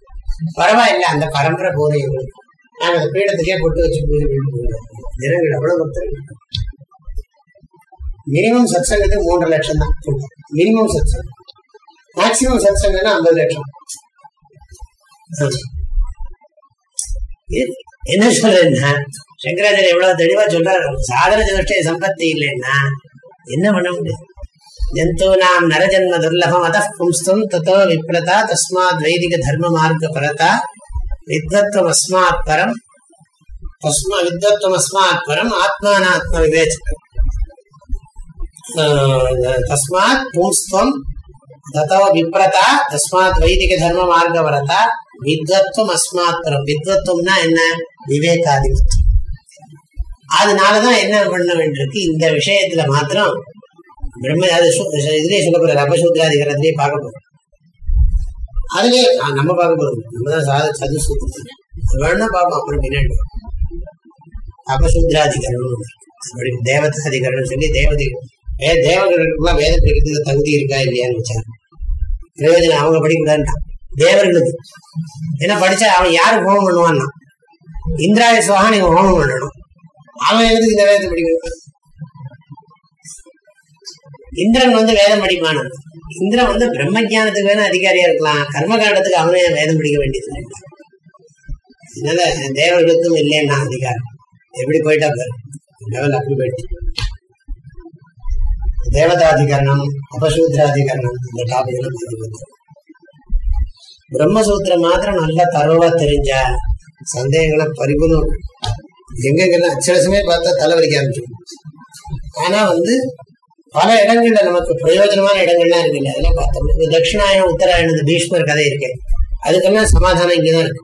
பரவாயில்ல அந்த பரம்பரை போறேன் இவங்களுக்கு நாங்க அந்த பீடத்துக்கே போட்டு வச்சு ஜனங்கள் எவ்வளவு பக்தர்கள் மினிமம் சத்சங்கத்துக்கு மூன்றரை லட்சம் தான். மினிமம் சத்சங்கம். மேக்சிமம் சத்சங்கம்னா ஐம்பது லட்சம். என்ன சொல்றேன்னா சங்கராச்சாரிய எவ்வளவு தெளிவா சொல்றாரு. சாதன சதுஷ்டய சம்பத்தி இல்லைன்னா என்ன பண்ண முடியும்? ஜந்தூனாம் நரஜன்ம துர்லபம் அத பும்ஸ்தும் தத்தோ விப்ரதா தஸ்மாத் வைதிக தர்ம மார்க்க பரதா வித்வத்வம் அஸ்மாத் பரம் தஸ்மா வித்வத்வம் அஸ்மாத் பரம் ஆத்மானாத்ம விவேச்சகம். தஸ்மாத் பும்ஸ்துவம் தத்தோ விப்ரதா தஸ்மாத் வைதிக தர்ம மார்க்க பரதா வித்வத்வம் அஸ்மாத்திரம் வித்வத்வம்னா என்ன? விவேகாதிபத்தியம். அதனாலதான் என்ன பண்ண வேண்டியிருக்கு? இந்த விஷயத்துல மாத்திரம் பிரம்ம அது இதுலயே சொல்ல போற அபசூத்ராதிகாரத்திலேயே பார்க்க போறோம் அதுலயே நம்ம பார்க்க போறோம் நம்ம தான் சாத சதுசூத்திரம் வேணா பார்ப்போம். அப்புறம் பின்னாடி. அபசூத்ராதிகரணம் அப்படி தேவதாதிகரணம் சொல்லி தேவதை வே தேவர்களுக்குலாம் வேதம் படிக்கிறதுக்கு தகுதி இருக்கா இல்லையான்னு வச்சாங்க பிரயோஜனம் அவங்க படிக்கூடாதுட்டான் தேவர்களுக்கு. ஏன்னா படிச்சா அவன் யாரு ஹோமம் பண்ணுவான்னா? இந்திராய சுவாக நீங்க ஹோமம் பண்ணணும். அவன் எதுக்கு இந்த வேதத்தை படிக்கணும்? இந்திரன் வந்து வேதம் படிப்பான? இந்திரன் வந்து பிரம்ம ஜானத்துக்கு வேணா அதிகாரியா இருக்கலாம். கர்மகாண்டத்துக்கு அவனே வேதம் படிக்க வேண்டியது. அதனால தேவர்களுக்கும் இல்லைன்னா அதிகாரம். எப்படி போயிட்டா பாரு. லெவல் அப்படி போயிட்டு. தேவதாதிகரணம் அபசூத்ராதிகரணம் இந்த டாபிக் எல்லாம் பிரம்மசூத்திரம் மாத்திரம் நல்லா தரவா தெரிஞ்சா சந்தேகங்களை பரிபூர்ணம் எங்கெங்கெல்லாம் அச்சரசமே பார்த்தா தலைவலிக்க ஆரம்பிச்சிடும். ஆனா வந்து பல இடங்கள்ல நமக்கு பிரயோஜனமான இடங்கள்லாம் இருக்குல்ல அதெல்லாம் பார்த்தோம் தட்சிணாயணம் உத்தராயணம் பீஷ்மர் கதை இருக்கு. அதுக்கெல்லாம் சமாதானம் இங்கதான் இருக்கு.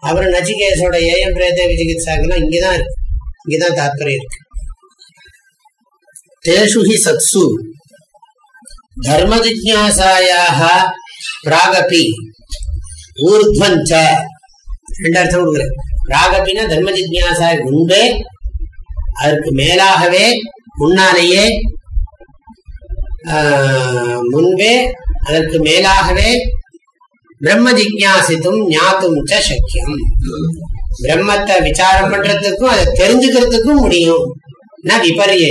அப்புறம் நச்சிகேசோட ஏஎம் பிரேதேவி விஜிகித்சாக்கெல்லாம் இங்கதான் இருக்கு. இங்கதான் தாத்பரியம் இருக்கு. தேஷு ஹி சத்சு. தர்ம ஜிஜாசாயாக பிராகபி. ஊர்த்வஞ்ச. ரெண்டு அர்த்தம் கொடுக்குறேன். பிராகபினா தர்ம ஜிஜாசா முன்பே அதற்கு மேலாகவே முன்னாலேயே முன்பே அதற்கு மேலாகவே பிரம்ம ஜிக்யாசித்தும் ஞாத்தும் சக்கியம். பிரம்மத்தை விசாரம் பண்றதுக்கும் அதை தெரிஞ்சுக்கிறதுக்கும் முடியும். ந விபரியே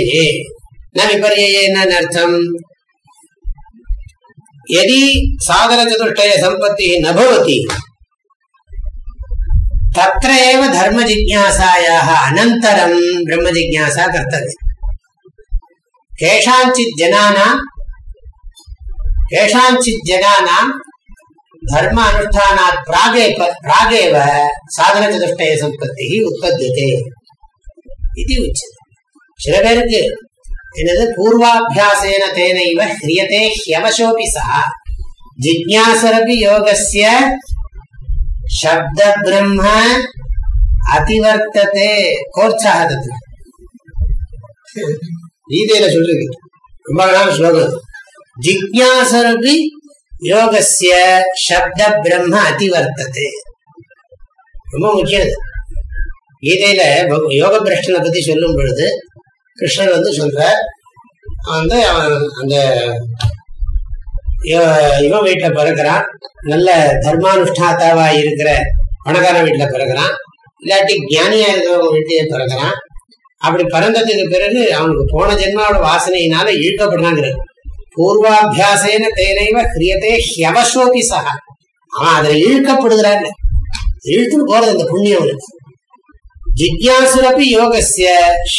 ந விபரியே என்ன அர்த்தம்? यदि साधनचतुष्टय सम्पत्तिः न भवति तत्र एव धर्मजिज्ञासायाः अनन्तरं ब्रह्मजिज्ञासा कर्तव्या केषाञ्चित् जनानां केषाञ्चित् जनानां धर्म अनुष्ठानात् प्रागेव प्रागेव साधनचतुष्टयसम्पत्तिः उत्पद्यते इति उच्यते சில பேருக்கு என்னது பூர்வாபியாசேன தேனைவ ஹிரியதே ஹியவசோபி சா ஜிக்யாசரபி யோகஸ்ய சப்த பிரம்ம அதிவர்த்ததே கோர்ச்சாகது கீதையில சொல்லிருக்கு ரொம்ப அழகான ஸ்லோகம் ஜிக்யாசரபி யோகஸ்ய சப்த பிரம்ம அதிவர்த்ததே ரொம்ப முக்கியம் கீதையில யோக பிரஷ்டனை பத்தி சொல்லும் பொழுது கிருஷ்ணர் வந்து சொல்ற வந்து அவன் அந்த இவன் வீட்டுல பிறகுறான் நல்ல தர்மானுஷ்டாத்தாவா இருக்கிற பணக்கார வீட்டுல பிறகுறான் இல்லாட்டி ஞானியா இருக்கிறவங்க வீட்டிலேயே பிறகுறான் அப்படி பிறந்ததுக்கு பிறகு அவனுக்கு போன ஜென்மாவோட வாசனையினால இழுக்கப்படுறாங்கிற பூர்வாபியாசேன தேனைவ கிரியத்தே ஹியவசோபி சகா அவன் அதில் இழுக்கப்படுகிறான். இழுத்துன்னு போறது அந்த புண்ணியம் அவனுக்கு ஜிக்யாசுரப்பி யோகசிய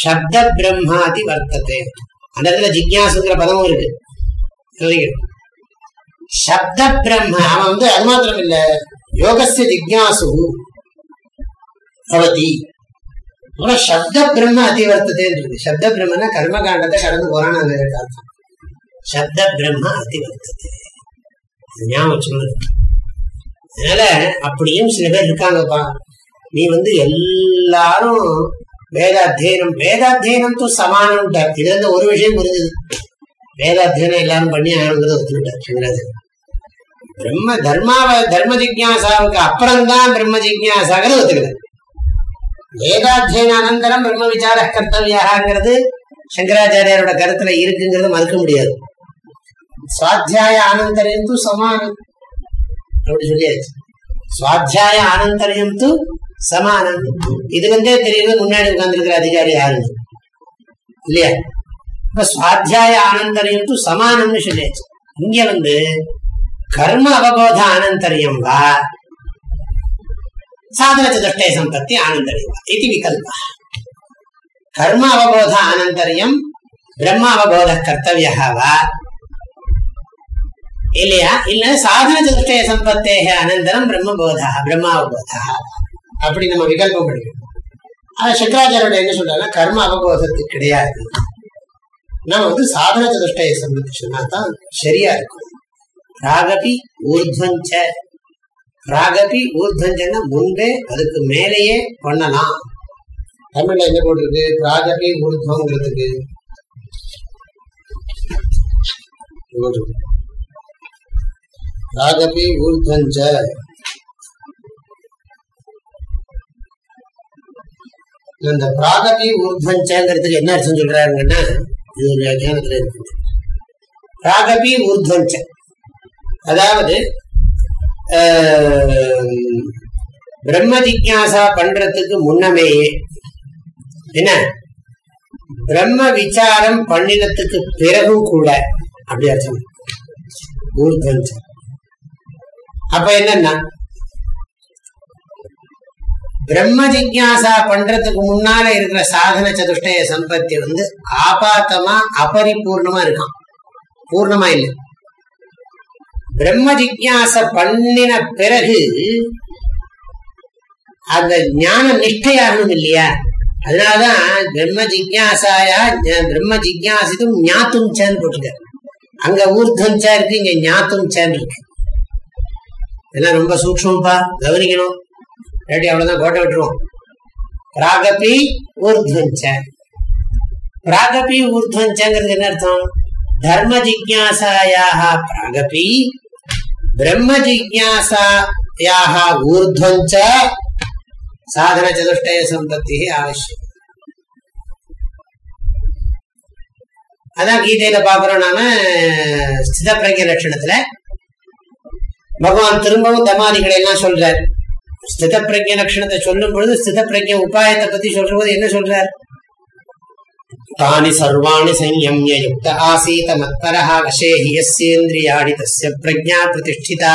சப்த பிரம்மாதி வர்த்தத்தை அந்த இடத்துல ஜிக்யாசுங்கிற பதமும் இருக்கு சப்த பிரம்ம அவன் வந்து அது மாத்திரம் இல்ல யோகசிய ஜிக்யாசு பவதி சப்த பிரம்ம அதிவர்த்ததே இருக்கு। சப்த பிரம்மனா கர்மகாண்டத்தை கடந்து போறான்னு அந்த அர்த்தம். சப்த பிரம்ம அதிவர்த்ததே ஞாபகம் அதனால அப்படியும் சில பேர் இருக்காங்கப்பா. நீ வந்து எல்லாரும் வேதாத்தியனம் வேதாத்தியனம் தூ சமானம் இதுல இருந்து ஒரு விஷயம் புரிஞ்சது. வேதாத்தியனம் எல்லாரும் பண்ணி ஆகணுங்கிறது ஒத்துக்கிட்டார் பிரம்ம தர்மாவ தர்ம ஜிக்யாசாவுக்கு அப்புறம்தான் பிரம்ம ஜிக்யாசாங்கிறது ஒத்துக்கிட்டார். வேதாத்தியன அனந்தரம் பிரம்ம விசார கர்த்தவியாங்கிறது சங்கராச்சாரியாரோட கருத்துல இருக்குங்கிறது மறுக்க முடியாது. சுவாத்தியாய ஆனந்தரியம் தூ சமானம். அப்படி சொல்லியாச்சு. சுவாத்தியாய ஆனந்தரியம் தூ சமானம். இது வந்து தெரியுது முன்னாடி உட்கார்ந்துருக்கிற அதிகாரி யாருன்னு இல்லையா? இப்ப சுவாத்தியாய ஆனந்தரியம் சமானம்னு சொல்லியாச்சு. இங்க வந்து கர்ம அவபோத ஆனந்தரியம் வா. சாதன சதுஷ்டய சம்பத்தி ஆனந்தரியம் வா. இது விகல்பா. கர்ம அவபோத ஆனந்தரியம் பிரம்ம அவபோத கர்த்தவியா வா. இல்லையா? இல்ல சாதன சதுஷ்டய சம்பத்தே அனந்தரம் பிரம்மபோதா பிரம்மாவபோதா. அப்படி நம்ம விகல்பம் படிக்கணும் ஆனா சங்கராச்சாரோட என்ன சொல்றாங்கன்னா கர்ம அவபோதத்துக்கு கிடையாது. நம்ம வந்து சாதன சதுஷ்டய சம்பந்திச்சுன்னா தான் சரியா இருக்கும். ராகபி ஊர்துவஞ்ச. ராகபி ஊர்துவஞ்சன்னா முன்பே அதுக்கு மேலேயே பண்ணலாம். தமிழ்ல என்ன போட்டிருக்கு? ராகபி ஊர்துவங்கிறதுக்கு. ராகபி ஊர்துவஞ்ச. இந்த பிராகபி ஊர்துவஞ்சங்கிறதுக்கு என்ன அர்த்தம் சொல்றாருங்கன்னா இது ஒரு வியாக்கியானத்துல இருக்கு. பிராகபி ஊர்துவஞ்ச அதாவது பிரம்ம ஜிக்யாசா பண்றதுக்கு முன்னமேயே என்ன? பிரம்ம விசாரம் பண்ணினத்துக்கு பிறகும் கூட அப்படி அர்த்தம். ஊர்துவஞ்சம் அப்ப என்னன்னா பிரம்ம ஜிக்யாசா பண்றதுக்கு முன்னால இருக்கிற சாதன சதுஷ்டய சம்பத்தி வந்து ஆபாத்தமா அபரிபூர்ணமா இருக்கான். பூர்ணமா இல்லை. பிரம்ம ஜிக்யாச பண்ணின பிறகு அந்த ஞான நிஷ்டையாகணும் இல்லையா? அதனாலதான் பிரம்ம ஜிக்யாசாயா பிரம்ம ஜிக்யாசிக்கும் ஞாத்தும் சேன் போட்டுருக்காரு. அங்க ஊர்தம் சே இருக்கு இங்க ஞாத்தும் சேன் இருக்கு. இதெல்லாம் ரொம்ப சூக்மப்பா கவனிக்கணும். இல்லாட்டி அவ்வளவுதான் கோட்டை விட்டுருவோம். பிராகபி ஊர்துவஞ்ச. பிராகபி ஊர்துவஞ்சங்கிறது என்ன அர்த்தம்? தர்ம ஜிக்யாசாயாக பிராகபி பிரம்ம ஜிக்யாசாயாக ஊர்துவஞ்ச சாதன சதுஷ்டய சம்பத்தி அவசியம் அதான் கீதையில பாக்குறோம் நாம ஸ்தித பிரஜ லட்சணத்துல. பகவான் திரும்பவும் தமாதிகளை எல்லாம் சொல்றார். ஸ்தித பிரஜ லட்சணத்தை சொல்லும் பொழுது ஸ்தித பிரஜ உபாயத்தை பத்தி சொல்ற போது என்ன சொல்றார்? தானி சர்வாணி சம்யம்ய யுக்த ஆசீத மத்பரஹா வசேஹி யஸ்யேந்திரியாணி தஸ்ய பிரஜா பிரதிஷ்டிதா.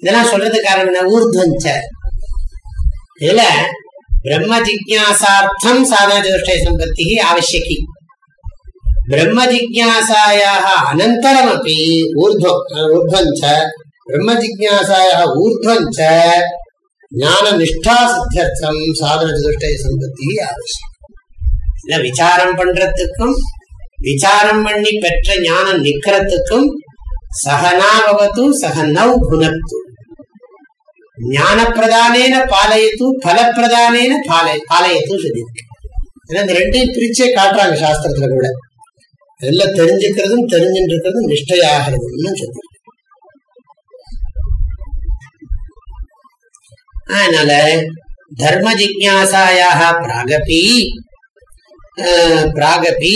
இதெல்லாம் சொல்றது காரணம் என்ன? ஊர்துவஞ்ச. இதுல பிரம்ம ஜிக்யாசார்த்தம் சாதன சதுஷ்டய சம்பத்தி ஆவசியகி பிரம்ம ஜிக்யாசாயாக அனந்தரமப்பி ஊர்துவம் ஊர்துவஞ்ச. பிரம்ம ஜிக்யாசாயா ஊர்துவஞ்ச. ஞான நிஷ்டா சித்தியர்த்தம் சாதன சதுஷ்டய சம்பத்தி அவசியம் விசாரம் பண்றதுக்கும் விசாரம் பண்ணி பெற்ற ஞானம் நிக்கிறதுக்கும் சகனாவது சகனவ் குணத்து ஞான பிரதானேன பாலயத்து பலப்பிரதானேன பாலய பாலயத்து சொல்லியிருக்கு ஏன்னா இந்த ரெண்டையும் பிரிச்சே காட்டுறாங்க சாஸ்திரத்துல கூட. எல்லாம் தெரிஞ்சுக்கிறதும் தெரிஞ்சுட்டு இருக்கிறதும் நிஷ்டையாகிறதுன்னு சொல்லியிருக்கு அதனால தர்ம ஜிக்யாசாயாக பிராகபி பிராகபி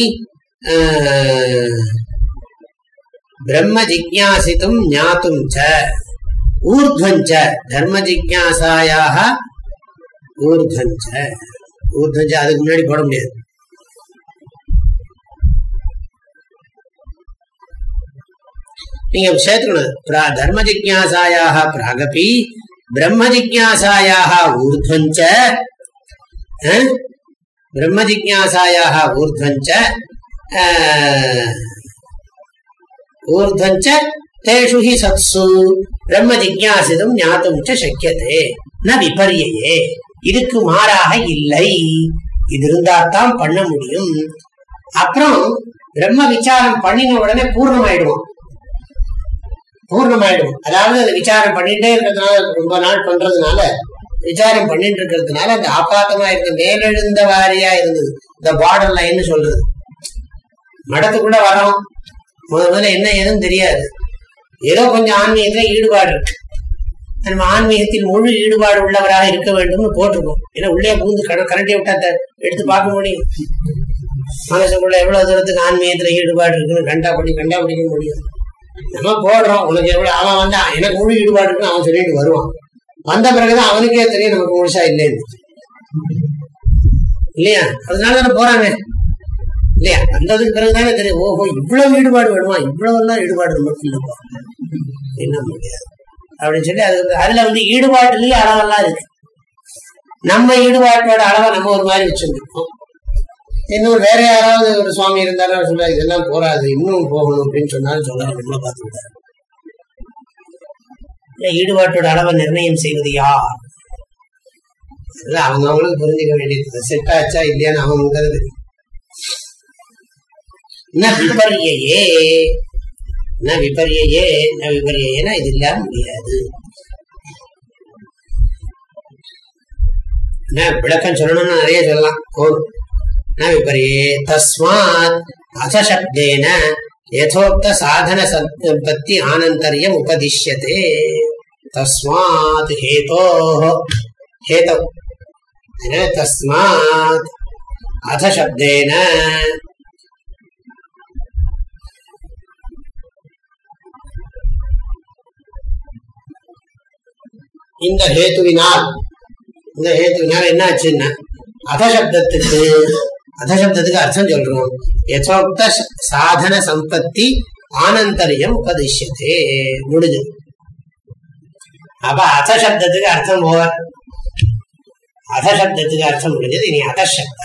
பிரம்ம ஜிக்யாசித்தும் ஞாத்தும் ச ஊர்துவஞ்ச தர்ம ஜிக்யாசாயாக ஊர்துவஞ்ச ஊர்துவஞ்ச அதுக்கு முன்னாடி போட முடியாது. நீங்க சேர்த்துக்கணும். தர்ம ஜிக்யாசாயாக பிராகபி பிரம்ம ஜிக்யாசாயாக ஊர்துவஞ்ச பிரம்ம ஜிக்யாசாயாக ஊர்துவஞ்ச ஊர்துவஞ்ச தேஷு ஹி சத்சு பிரம்ம ஜிக்யாசிதம் ஞாத்தும் சக்கியதே ந விபரியே இதுக்கு மாறாக இல்லை இது இருந்தாத்தான் பண்ண முடியும் அப்புறம் பிரம்ம விசாரம் பண்ணின உடனே பூர்ணமாயிடுவோம். பூர்ணமாயிடும் அதாவது அதை விசாரம் பண்ணிட்டே இருக்கிறதுனால ரொம்ப நாள் பண்றதுனால விசாரம் பண்ணிட்டு இருக்கிறதுனால அந்த ஆபாத்தமா இருந்த மேலெழுந்த வாரியா இருந்தது. இந்த பார்டர் லைன் சொல்றது. மடத்து கூட வரோம் முதல் முதல்ல என்ன ஏதுன்னு தெரியாது. ஏதோ கொஞ்சம் ஆன்மீகத்துல ஈடுபாடு இருக்கு. நம்ம ஆன்மீகத்தில் முழு ஈடுபாடு உள்ளவராக இருக்க வேண்டும்னு போட்டிருக்கோம். ஏன்னா உள்ளே பூந்து கரண்டி விட்டா எடுத்து பார்க்க முடியும். மனசுக்குள்ள எவ்வளவு தூரத்துக்கு ஆன்மீகத்துல ஈடுபாடு இருக்குன்னு கண்டா பண்ணி கண்டா பிடிக்க முடியும். நம்ம போடுறோம். உனக்கு எப்படி அவன் வந்தா எனக்கு முழு ஈடுபாடு இருக்குன்னு அவன் சொல்லிட்டு வருவான். வந்த பிறகுதான் அவனுக்கே தெரியும் நமக்கு முழுசா இல்லைன்னு. இல்லையா? அதனால தானே போறாங்க இல்லையா? வந்ததுக்கு பிறகுதானே தெரியும். ஓஹோ இவ்வளவு ஈடுபாடு வேணுமா? இவ்வளவு எல்லாம் ஈடுபாடு நமக்கு இல்லப்பா. என்ன முடியாது. அப்படின்னு சொல்லி அது அதுல வந்து ஈடுபாட்டுலயே அளவெல்லாம் இருக்கு. நம்ம ஈடுபாட்டோட அளவை நம்ம ஒரு மாதிரி வச்சிருந்துருக்கோம் இன்னும் வேற யாராவது ஒரு சுவாமி இருந்தாலும் சொல்ல இதெல்லாம் போறாது இன்னும் போகணும் அப்படின்னு சொன்னாலும் சொல்லலாம் நம்மளை பார்த்து விட்டாரு ஈடுபாட்டோட அளவை நிர்ணயம் செய்வது யார்? அவங்க அவங்களுக்கு புரிஞ்சுக்க வேண்டியது. செட் ஆச்சா இல்லையான்னு அவங்கிறது ந விபரியையே ந விபரியே ந விபரியேனா இது இல்லாம முடியாது. விளக்கம் சொல்லணும்னு நிறைய சொல்லலாம். போதும் ந விபரியே தஸ்மாத் அசசப்தேன யதோக்த சாதன சம்பத்தி ஆனந்தரியம் உபதிஷ்யதே தஸ்மாத் ஹேதோ ஹேதோ தஸ்மாத் அத சப்தேன இந்த ஹேத்துவினால் இந்த ஹேத்துவினால் என்ன ஆச்சுன்னா அதசப்தத்துக்கு அதசப்தத்துக்கு அர்த்தம் சொல்றோம் யசோக்த சாதன சம்பத்தி ஆனந்தரியம் உபதிஷத்தே முடிஞ்சு அப்ப அசசப்தத்துக்கு அர்த்தம் போவார் அதசப்தத்துக்கு அர்த்தம் முடிஞ்சது இனி அதசப்த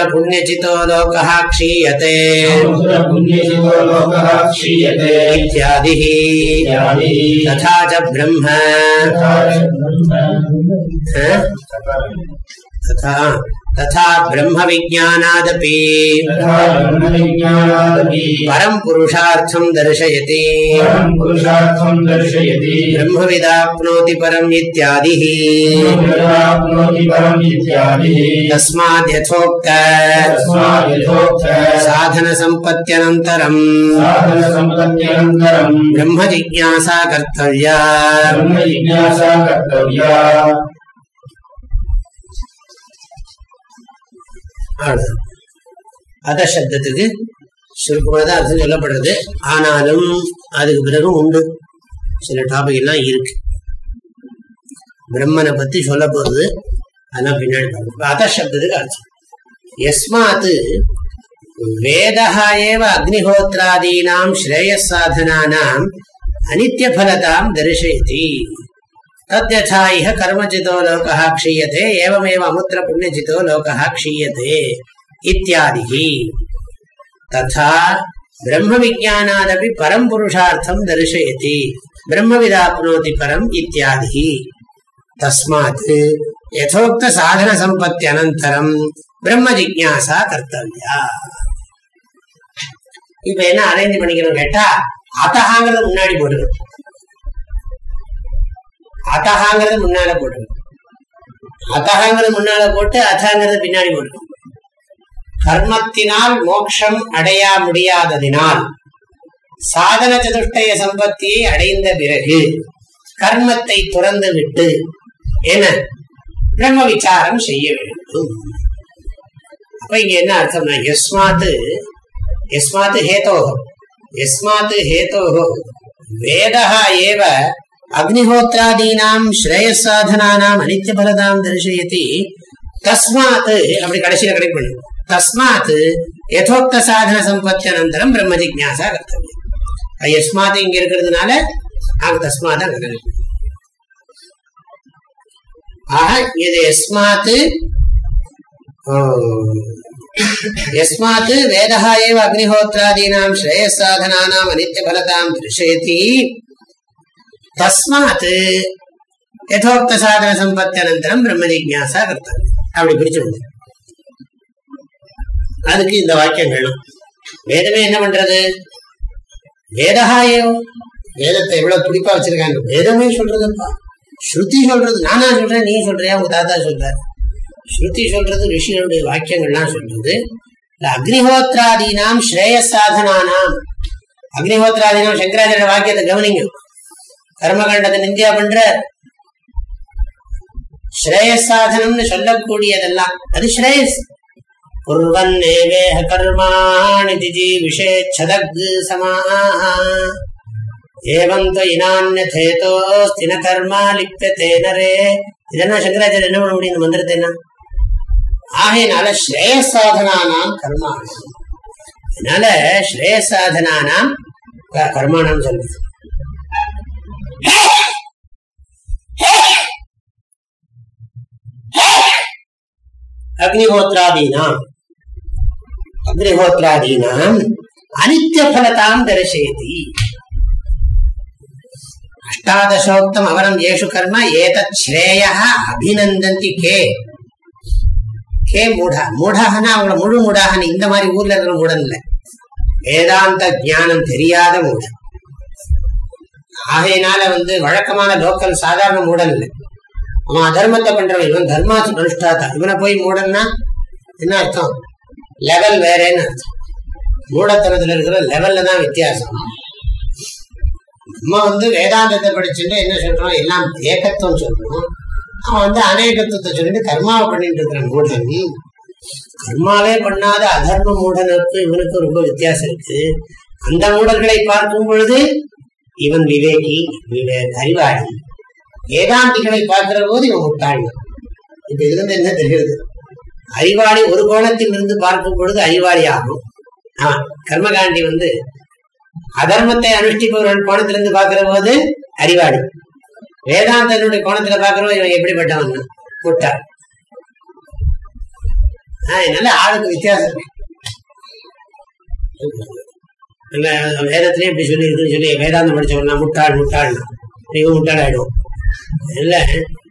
पुण्यचितो लोकः क्षीयते। इत्यादिः। तथा च ब्रह्म। तथा। तथा ब्रह्म विज्ञानादपि परम पुरुषार्थम दर्शयति। ब्रह्म विदाप्नोति परम इत्यादि तस्माद् तस्माद्यथोक्त। साधन संपत्त्यनन्तरम् ब्रह्म जिज्ञासा कर्तव्या। அவ்வளவுதான். அத சப்தத்துக்கு சுருக்கமாக தான் அர்த்தம் சொல்லப்படுறது ஆனாலும் அதுக்கு பிறகு உண்டு சில டாபிக் எல்லாம் இருக்கு பிரம்மனை பத்தி சொல்ல போறது அதெல்லாம் பின்னாடி பார்ப்போம். அத சப்தத்துக்கு அர்த்தம் எஸ்மாத் வேதா ஏவ அக்னிஹோத்ராதீனாம் ஸ்ரேயசாதனானாம் அனித்யபலதாம் தரிசயதி தத்யதா இஹ கர்மஜிதோ லோகா க்ஷீயதே ஏவமேவ அமுத்திர புண்ணியஜிதோ லோகா க்ஷீயதே இத்தியாதிகி ததா பிரம்ம விஜானாதபி பரம் புருஷார்த்தம் தரிசயதி பிரம்மவிதாப்னோதி பரம் இத்தியாதி தஸ்மாத் யதோக்த சாதன சம்பத்தி அனந்தரம் பிரம்ம ஜிக்யாசா கர்த்தவியா இப்ப என்ன அரேஞ்ச் பண்ணிக்கணும் கேட்டா அத்தகாங்கிறது முன்னாடி போட்டுக்கணும் அத்தகாங்கிறது முன்னால போட்டுக்கணும். அத்தகாங்கிறது முன்னால போட்டு அத்தங்கிறது பின்னாடி போட்டுக்கணும். கர்மத்தினால் மோட்சம் அடையா முடியாததினால் சாதன சதுஷ்டய சம்பத்தியை அடைந்த பிறகு கர்மத்தை துறந்து விட்டு என பிரம்ம விசாரம் செய்ய வேண்டும். அப்ப இங்க என்ன அர்த்தம்னா எஸ்மாத்து எஸ்மாத்து ஹேதோஹோ எஸ்மாத்து ஹேதோஹோ வேதா ஏவ அக்னிஹோத்ராதீனாம் ஸ்ரேயசாதனானாம் அனித்திய பலதாம் தரிசயத்தி தஸ்மாத் அப்படி கடைசியில கனெக்ட் பண்ணுவோம் தஸ்மாத் யதோக்த சாதன சம்பத்தி அனந்தரம் பிரம்ம ஜிக்யாசா கர்த்தவியம் யஸ்மாத் இங்க இருக்கிறதுனால அங்க தஸ்மாத் வேதா அக்னிஹோத்ராதீனாம் ஸ்ரேயசாதனானாம் அனித்திய பலதாம் திருஷயதி தஸ்மாத் யதோக்த சாதன சம்பத்தியனந்தரம் பிரம்ம ஜிக்யாசா கர்த்தவியம் அப்படி பிரிச்சுடுங்க அதுக்கு இந்த வாக்கியங்களும் வேதமே என்ன பண்றது வேதா வேதத்தை எவ்வளவு துடிப்பா வச்சிருக்காங்க வேதமே சொல்றதுப்பா ஸ்ருதி சொல்றது நானா சொல்றேன் நீ சொல்றியா உங்க தாத்தா சொல்ற ஸ்ருதி சொல்றது ரிஷிகளுடைய வாக்கியங்கள்லாம் சொல்றது இந்த அக்னிஹோத்ராதீனாம் ஸ்ரேயசாதனானாம் அக்னிஹோத்ராதீனாம் சங்கராச்சாரிய வாக்கியத்தை கவனிங்க கர்மகண்டத்தை நிந்தியா பண்ற ஸ்ரேயசாதனம்னு சொல்லக்கூடியதெல்லாம் அது ஸ்ரேயஸ். குர்வன்னேவேஹ கர்மாணி திஜி விஷேச்சதக் சமாஹ. ஏவம் இனான்யதேதோஸ்தி கர்மா லிப்யதே நரே. இதெல்லாம் சங்கராச்சாரியர் என்ன பண்ண முடியும்? இந்த மந்திரத்தை என்ன? ஆகையினால ஸ்ரேயசாதனானாம் கர்மாணம் அதனால ஸ்ரேயசாதனானாம் கர்மாணம் சொல்லுது அக்னிஹோத்ராதீனாம். அக்னிஹோத்ராதீனாம் அனித்திய பலதாம் தரிசயதி. அஷ்டாதசோக்தம் அவரம் ஏஷு கர்ம ஏதத் ஸ்ரேய அபிநந்தந்தி கே. கே மூடா. மூடாகனா அவங்கள முழு மூடாகனு இந்த மாதிரி ஊர்ல இருக்கிற மூடன் இல்லை. வேதாந்த ஜானம் தெரியாத மூடன். ஆகையினால வந்து வழக்கமான லோக்கல் சாதாரண மூடன் இல்லை. அவன் அதர்மத்தை பண்றவன் இவன் தர்மா அனுஷ்டாத்தா. இவனை போய் மூடன்னா என்ன அர்த்தம்? லெவல் வேறேன்னு அர்த்தம். மூடத்தனத்துல இருக்கிற லெவல்ல தான் வித்தியாசம். நம்ம வந்து வேதாந்தத்தை படிச்சுட்டு என்ன சொல்றோம்? எல்லாம் ஏகத்துவம் சொல்றோம். அவன் வந்து அநேகத்துவத்தை சொல்லிட்டு கர்மாவை பண்ணிட்டு இருக்கிற மூடன். கர்மாவே பண்ணாத அதர்ம மூடனுக்கு இவனுக்கு ரொம்ப வித்தியாசம் இருக்கு. அந்த மூடர்களை பார்க்கும் பொழுது இவன் விவேகி அறிவாளி. வேதாந்திகளை பார்க்கிற போது இவன் முட்டாள். இப்ப இருந்து என்ன தெரிகிறது? அறிவாளி ஒரு கோணத்தில் இருந்து பார்க்கும் பொழுது அறிவாளி ஆகும் ஆஹ் கர்மகாண்டி வந்து அதர்மத்தை அனுஷ்டிப்பவர்கள் கோணத்திலிருந்து பார்க்கிற போது அறிவாளி. வேதாந்தனுடைய கோணத்துல பாக்குறோம் இவன் எப்படிப்பட்டவன்? முட்டாள். அதனால ஆளுக்கு வித்தியாசம் வேதத்திலே இப்படி சொல்லி இருக்குன்னு சொல்லி வேதாந்தம் படிச்சவனா முட்டாள் முட்டாள். நீங்க முட்டாள் இல்லை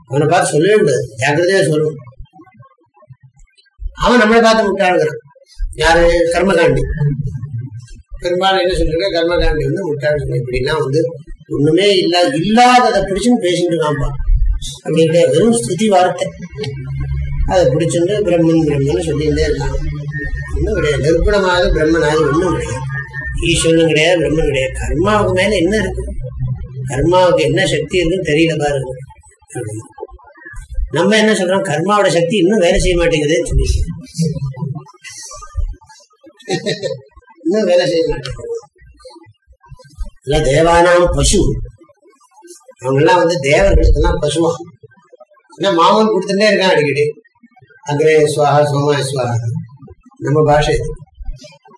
அவனை பார்த்து சொல்லிடு ஜாக்கிரதையாக சொல்லும் அவன் நம்மளை பார்த்து முட்டாளுங்கிறான். யாரு? கர்மகாண்டி. பெரும்பாலும் என்ன சொல்லிருக்க கர்மகாண்டி வந்து முட்டாள் இப்படின்னா வந்து ஒண்ணுமே இல்ல இல்லாததை பிடிச்சுன்னு பேசிட்டு இருக்கான்பா அப்படின்ற வெறும் ஸ்துதி வார்த்தை. அதை பிடிச்சிட்டு பிரம்மன் பிரம்மன் சொல்லிட்டே இருக்கான். ஒன்றும் கிடையாது. நிர்குணமாக பிரம்மனாக ஒன்றும் கிடையாது. ஈஸ்வரனும் கிடையாது பிரம்மன் கிடையாது. கர்மாவுக்கு மேல என்ன இருக்கு? கர்மாவுக்கு என்ன சக்தி இருக்குன்னு தெரியல பாருங்க. நம்ம என்ன சொல்றோம்? கர்மாவோட சக்தி இன்னும் வேலை செய்ய மாட்டேங்குதுன்னு சொல்லி இன்னும் வேலை செய்ய மாட்டேங்குது. தேவானாம் பசு. அவங்கெல்லாம் வந்து தேவர்களுக்கெல்லாம் பசுவா ஏன்னா மாமன் கொடுத்துட்டே இருக்கான் அடிக்கடி. அக்ரே சுவாகா சோமா சுவாகா நம்ம பாஷை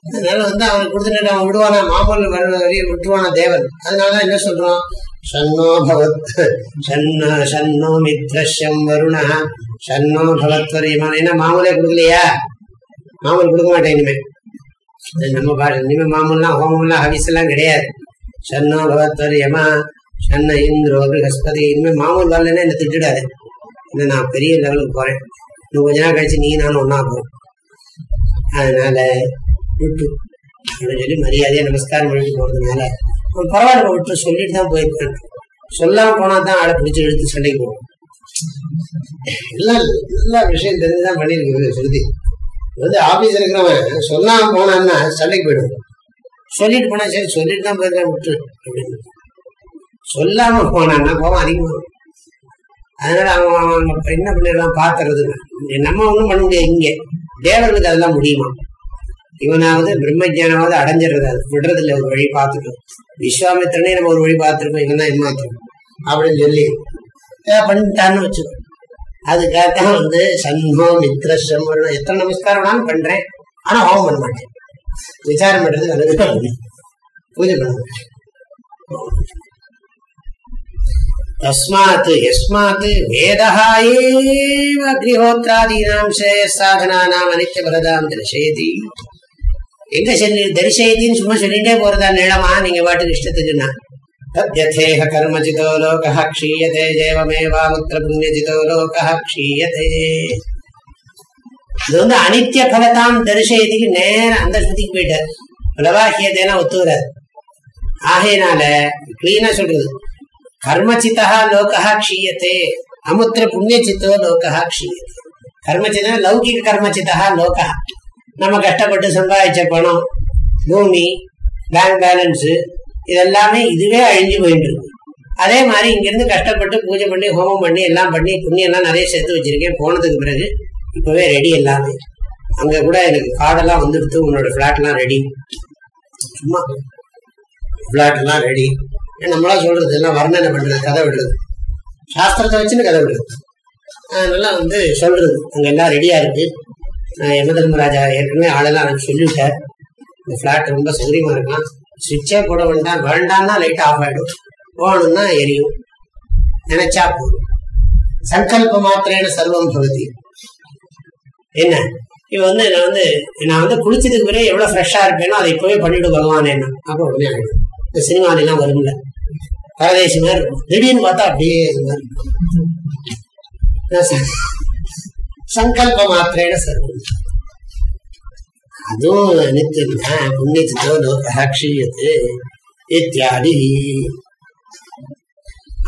அதனால வந்து அவனுக்கு கொடுத்துட்டு அவன் விடுவானா? மாமூல் வழியை விட்டுருவானா தேவன்? அதனாலதான் என்ன சொல்றோம்? சன்னோ பவத் சன்னோ சன்னோ மித்ரஷம் வருணா. சன்னோ பவத்வரியமான என்ன மாமூலே கொடுக்கலையா? மாமூல் கொடுக்க மாட்டேன் இனிமே. நம்ம பாட இனிமே மாமூல்லாம் ஹோமம்லாம் ஹவிஸ் எல்லாம் கிடையாது. சன்னோ பவத்வரியமா சன்ன இந்திரோ பிரகஸ்பதி. இனிமே மாமூல் வரலன்னா என்ன திட்டுடாது. இன்னும் நான் பெரிய லெவலுக்கு போறேன். இன்னும் கொஞ்ச நாள் கழிச்சு நீ நானும் ஒன்னா போறோம் அதனால விட்டு அப்படின்னு சொல்லி மரியாதையா நமஸ்காரம் பண்ணிட்டு போறதுனால பரவாயில்ல விட்டு சொல்லிட்டு தான் போயிருக்கேன் சொல்லாம போனா தான் ஆளை பிடிச்சி எடுத்து சண்டைக்கு போவோம் எல்லாம் எல்லா விஷயம் தெரிஞ்சுதான் பண்ணிருக்கு சொல்லுது வந்து ஆபீஸ் இருக்கிறவன் சொல்லாம போனான்னா சண்டைக்கு போயிடுவோம் சொல்லிட்டு போனா சரி சொல்லிட்டு தான் போயிருக்கேன் விட்டு அப்படின்னு சொல்லாம போனான்னா கோபம் அதிகமாகும் அதனால அவன் அவன் என்ன பண்ணிடலாம் பாத்துறதுன்னு நம்ம ஒன்றும் பண்ண முடியாது இங்க தேவர்களுக்கு அதெல்லாம் முடியுமா இவனாவது பிரம்மஜானாவது அடைஞ்சிடுறது அது. விடுறதில்ல ஒரு வழி பார்த்துட்டோம். விஸ்வாமித்திரனே நம்ம ஒரு வழி பார்த்துருக்கோம் இவன் தான் ஏமாத்திரம் அப்படின்னு சொல்லி பண்ணிட்டான்னு வச்சுக்கோ. அதுக்காகத்தான் வந்து சன்மோ மித்ரசம் எத்தனை நமஸ்காரம் நான் பண்றேன். ஆனா ஹோமம் பண்ண மாட்டேன். விசாரம் பண்றது எனக்கு பூஜை பண்ண மாட்டேன். தஸ்மாத் யஸ்மாத் வேதः एव அக்னிஹோத்ராதீனாம் சாதனானாம் அனித்ய பரதாம் எங்க சொல்லி தரிசயத்தின்னு சும்மா சொல்லிட்டே போறதா நிலமா நீங்க பாட்டுக்கு இஷ்டத்துக்குன்னா தத்யதேக கர்மஜிதோ லோகः க்ஷீயதே ஜேவமேவாமுத்திர புண்ணியஜிதோ லோகः க்ஷீயதே. இது வந்து அனித்திய பலதாம் தரிசயத்துக்கு நேரம் அந்த ஸ்ருதிக்கு போயிட்டார். பலவாகியதேனா ஒத்துவராது ஆகையினால கிளீனா சொல்றது. கர்மச்சித்தா லோகா க்ஷீயத்தே அமுத்திர புண்ணியச்சித்தோ லோகா க்ஷீயத்தே கர்மச்சிதா லௌகிக கர்மச்சிதா லோகா நம்ம கஷ்டப்பட்டு சம்பாதிச்ச பணம் பூமி பேங்க் பேலன்ஸு இதெல்லாமே இதுவே அழிஞ்சு போயிட்டு இருக்கு அதே மாதிரி இங்கிருந்து கஷ்டப்பட்டு பூஜை பண்ணி ஹோமம் பண்ணி எல்லாம் பண்ணி புண்ணியெல்லாம் நிறைய சேர்த்து வச்சிருக்கேன். போனதுக்கு பிறகு இப்பவே ரெடி எல்லாமே. அங்க கூட எனக்கு கார்டெல்லாம் வந்துடுத்து உன்னோட பிளாட் ரெடி சும்மா பிளாட் ரெடி நம்மளா சொல்றது எல்லாம் வர்ணனை பண்றது கதை விடுறது. சாஸ்திரத்தை வச்சுன்னு கதை விடுறது. அதனால வந்து சொல்றது அங்க எல்லாம் ரெடியா இருக்கு. யமதர்மராஜா ஏற்கனவே ஆளெல்லாம் எனக்கு சொல்லிவிட்டார் இந்த ஃப்ளாட் ரொம்ப சௌகரியமா இருக்கான் சுவிட்சே போட வேண்டாம் வேண்டாம்னா லைட் ஆஃப் ஆயிடும். போகணும்னா எரியும். நினைச்சா போதும். சங்கல்ப மாத்திரேன சர்வம் பகுதி. என்ன? இவ வந்து நான் வந்து நான் வந்து குளிச்சதுக்கு பிறகு எவ்வளவு ஃப்ரெஷ்ஷா இருப்பேனோ அதை இப்பவே பண்ணிட்டு வருவான் என்ன. அப்ப உடனே ஆகிடும் இந்த சினிமா எல்லாம் வரும்ல. பரதேசி மாதிரி இருக்கும். திடீர்னு பார்த்தா அப்படியே இது மாதிரி சங்கல்ப மாத்திரேன சர்வம் அதுவும் நித்தியம்னா புண்ணியத்தோ லோகா க்ஷீயத்து இத்தியாதி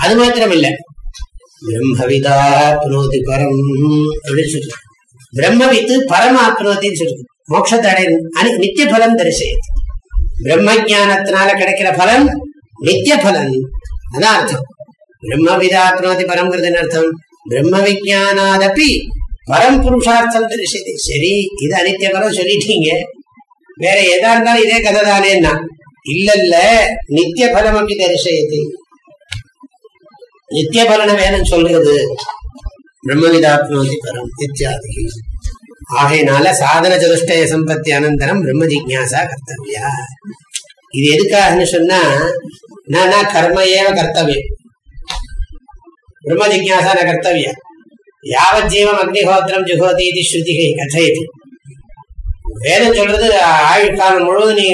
அது மாத்திரம் இல்ல பிரம்மவிதா புனோதி பரம் அப்படின்னு சொல்றாங்க பிரம்மவித்து பரமாப்னோத்தின்னு சொல்றது மோட்சத்தை அடை நித்திய பலம் தரிசெய்யுது பிரம்ம ஜானத்தினால கிடைக்கிற பலன் நித்திய பலன் அதான் அர்த்தம் பிரம்மவிதா ஆப்னோதி பரம்ங்கிறது அர்த்தம் பிரம்ம விஜானாதபி பரம் புருஷார்த்தம் தெரிசது சரி இது அனித்திய பரம் சொல்லிட்டீங்க. வேற எதா இருந்தாலும் இதே கதை தானேன்னா. இல்ல இல்ல நித்திய பலம் அப்படி தரிசயது நித்திய பலனை வேணும் சொல்றது பிரம்மவிதாத்மதி பரம் இத்தியாதி. ஆகையினால சாதன சதுஷ்டய சம்பத்தி அனந்தரம் பிரம்ம ஜிக்யாசா கர்த்தவியா. இது எதுக்காகன்னு சொன்னா நான் கர்ம ஏவ கர்த்தவியம். பிரம்ம ஜிக்யாசா ந கர்த்தவியா. யாவத் ஜீவம் அக்னிஹோத்திரம் ஜுகோதி இது ஸ்ருதிகை கதையது வேதம் சொல்றது ஆயுள் காலம் முழுவதும் நீ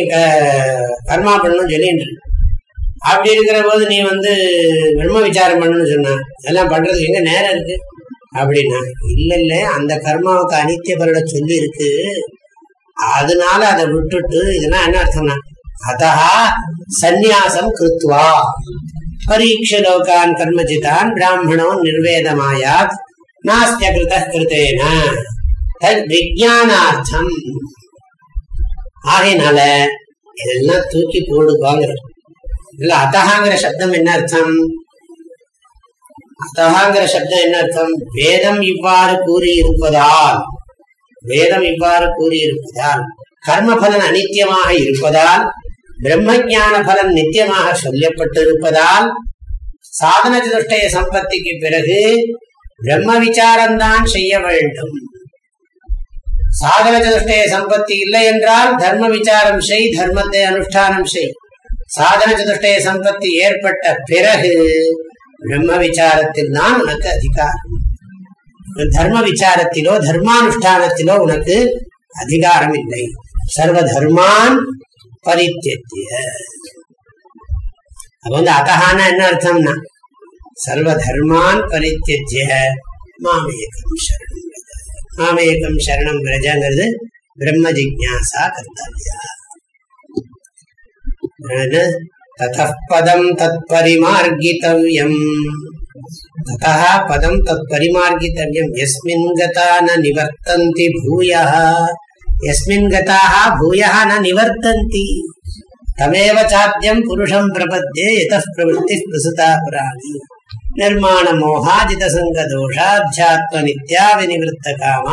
கர்மா பண்ணணும் சொல்லிட்டு அப்படி இருக்கிற போது நீ வந்து பிரம்ம விசாரம் பண்ணணும்னு சொன்ன எல்லாம் பண்றதுக்கு எங்க நேரம் இருக்கு? அப்படின்னா இல்ல இல்ல அந்த கர்மாவுக்கு அனித்திய பலட சொல்லி இருக்கு அதனால அதை விட்டுட்டு இதெல்லாம் என்ன அர்த்தம்னா அதா சந்நியாசம் கிருத்வா பரீட்ச லோகான் கர்மஜிதான் பிராமணோ நிர்வேதமாயாத் நாஸ்திய கிருத்தேன தத் ஆகையினால இதெல்லாம் தூக்கி போடுவாங்கிற இல்ல அத்தகாங்கிற சப்தம் என்ன அர்த்தம் அத்தகாங்கிற சப்தம் என்ன அர்த்தம் வேதம் இவ்வாறு கூறி இருப்பதால் வேதம் இவ்வாறு கூறி இருப்பதால் கர்ம பலன் அனித்தியமாக இருப்பதால் பிரம்ம ஜான பலன் நித்தியமாக சொல்லப்பட்டிருப்பதால் சாதன சதுஷ்டய சம்பத்திக்கு பிறகு பிரம்ம விசாரம்தான் செய்ய வேண்டும். சாதன சதுஷ்டய சம்பத்தி இல்லை என்றால் தர்ம விசாரம் செய் தர்மத்தை அனுஷ்டானம் செய். சாதன சதுஷ்டய சம்பத்தி ஏற்பட்ட பிறகு பிரம்ம விசாரத்தில் தான் உனக்கு அதிகாரம். தர்ம விசாரத்திலோ தர்மானுஷ்டானத்திலோ உனக்கு அதிகாரம் இல்லை. சர்வ தர்மான் பரித்திய அப்ப வந்து அகஹான என்ன அர்த்தம்னா சர்வதர்மான் பரித்திய மாமேகம் சரணம் மாமேகம் சரணம் விரஜங்கிறது பிரம்ம ஜிக்யாசா கர்த்தவியா. ததப்பதம் தத்பரிமார்கித்தவியம் ததா பதம் தத்பரிமார்கித்தவியம் எஸ்மின் கதா ந நிவர்த்தந்தி பூயா எஸ்மின் கதா பூயா ந நிவர்த்தந்தி. தமேவ சாத்தியம் புருஷம் பிரபத்தே எத பிரவருத்தி பிரசுதா புராணி ನಿರ್ಮಾಣ ಮೋಹಾಜಿತ ಸಂಘ ದೋಷಾಧ್ಯಾತ್ಮ ನಿತ್ಯಾದಿ ನಿವೃತ್ತ ಕಾಮ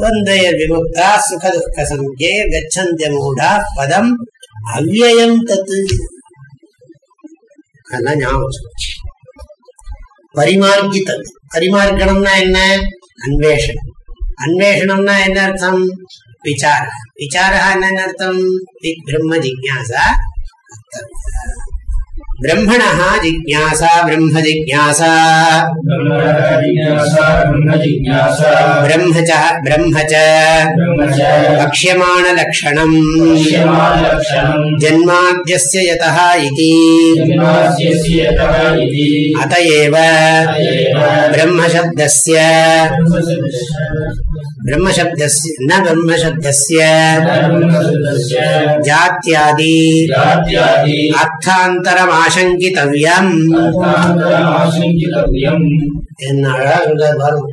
ವಂದಯ ವಿಮುಕ್ತ ಸುಖ ದುಃಖ ಸಂಖ್ಯೆ ಗಚ್ಚಂತ್ಯ ಮೂಢ ಪದಂ ಅವ್ಯಯಂ ತತ್ அதெல்லாம் ஞாபகம் பரிமார்க்கித்தது பரிமார்க்கணம்னா என்ன அன்வேஷணம் அன்வேஷணம்னா என்ன அர்த்தம் விசார விசாரா என்ன அர்த்தம் பிரம்ம ஜிக்யாசா அர்த்தம் ब्रह्मणः जिज्ञासा ब्रह्म जिज्ञासा। ब्रह्म च ब्रह्म च। वक्ष्यमाणलक्षणम् जन्माद्यस्य यतः इति। अत एव। ब्रह्मशब्दस्य ब्रह्मशब्दस्य न ब्रह्मशब्दस्य जात्यादि अर्थान्तरमाशङ्कितव्यम् என்ன அழகா வரும்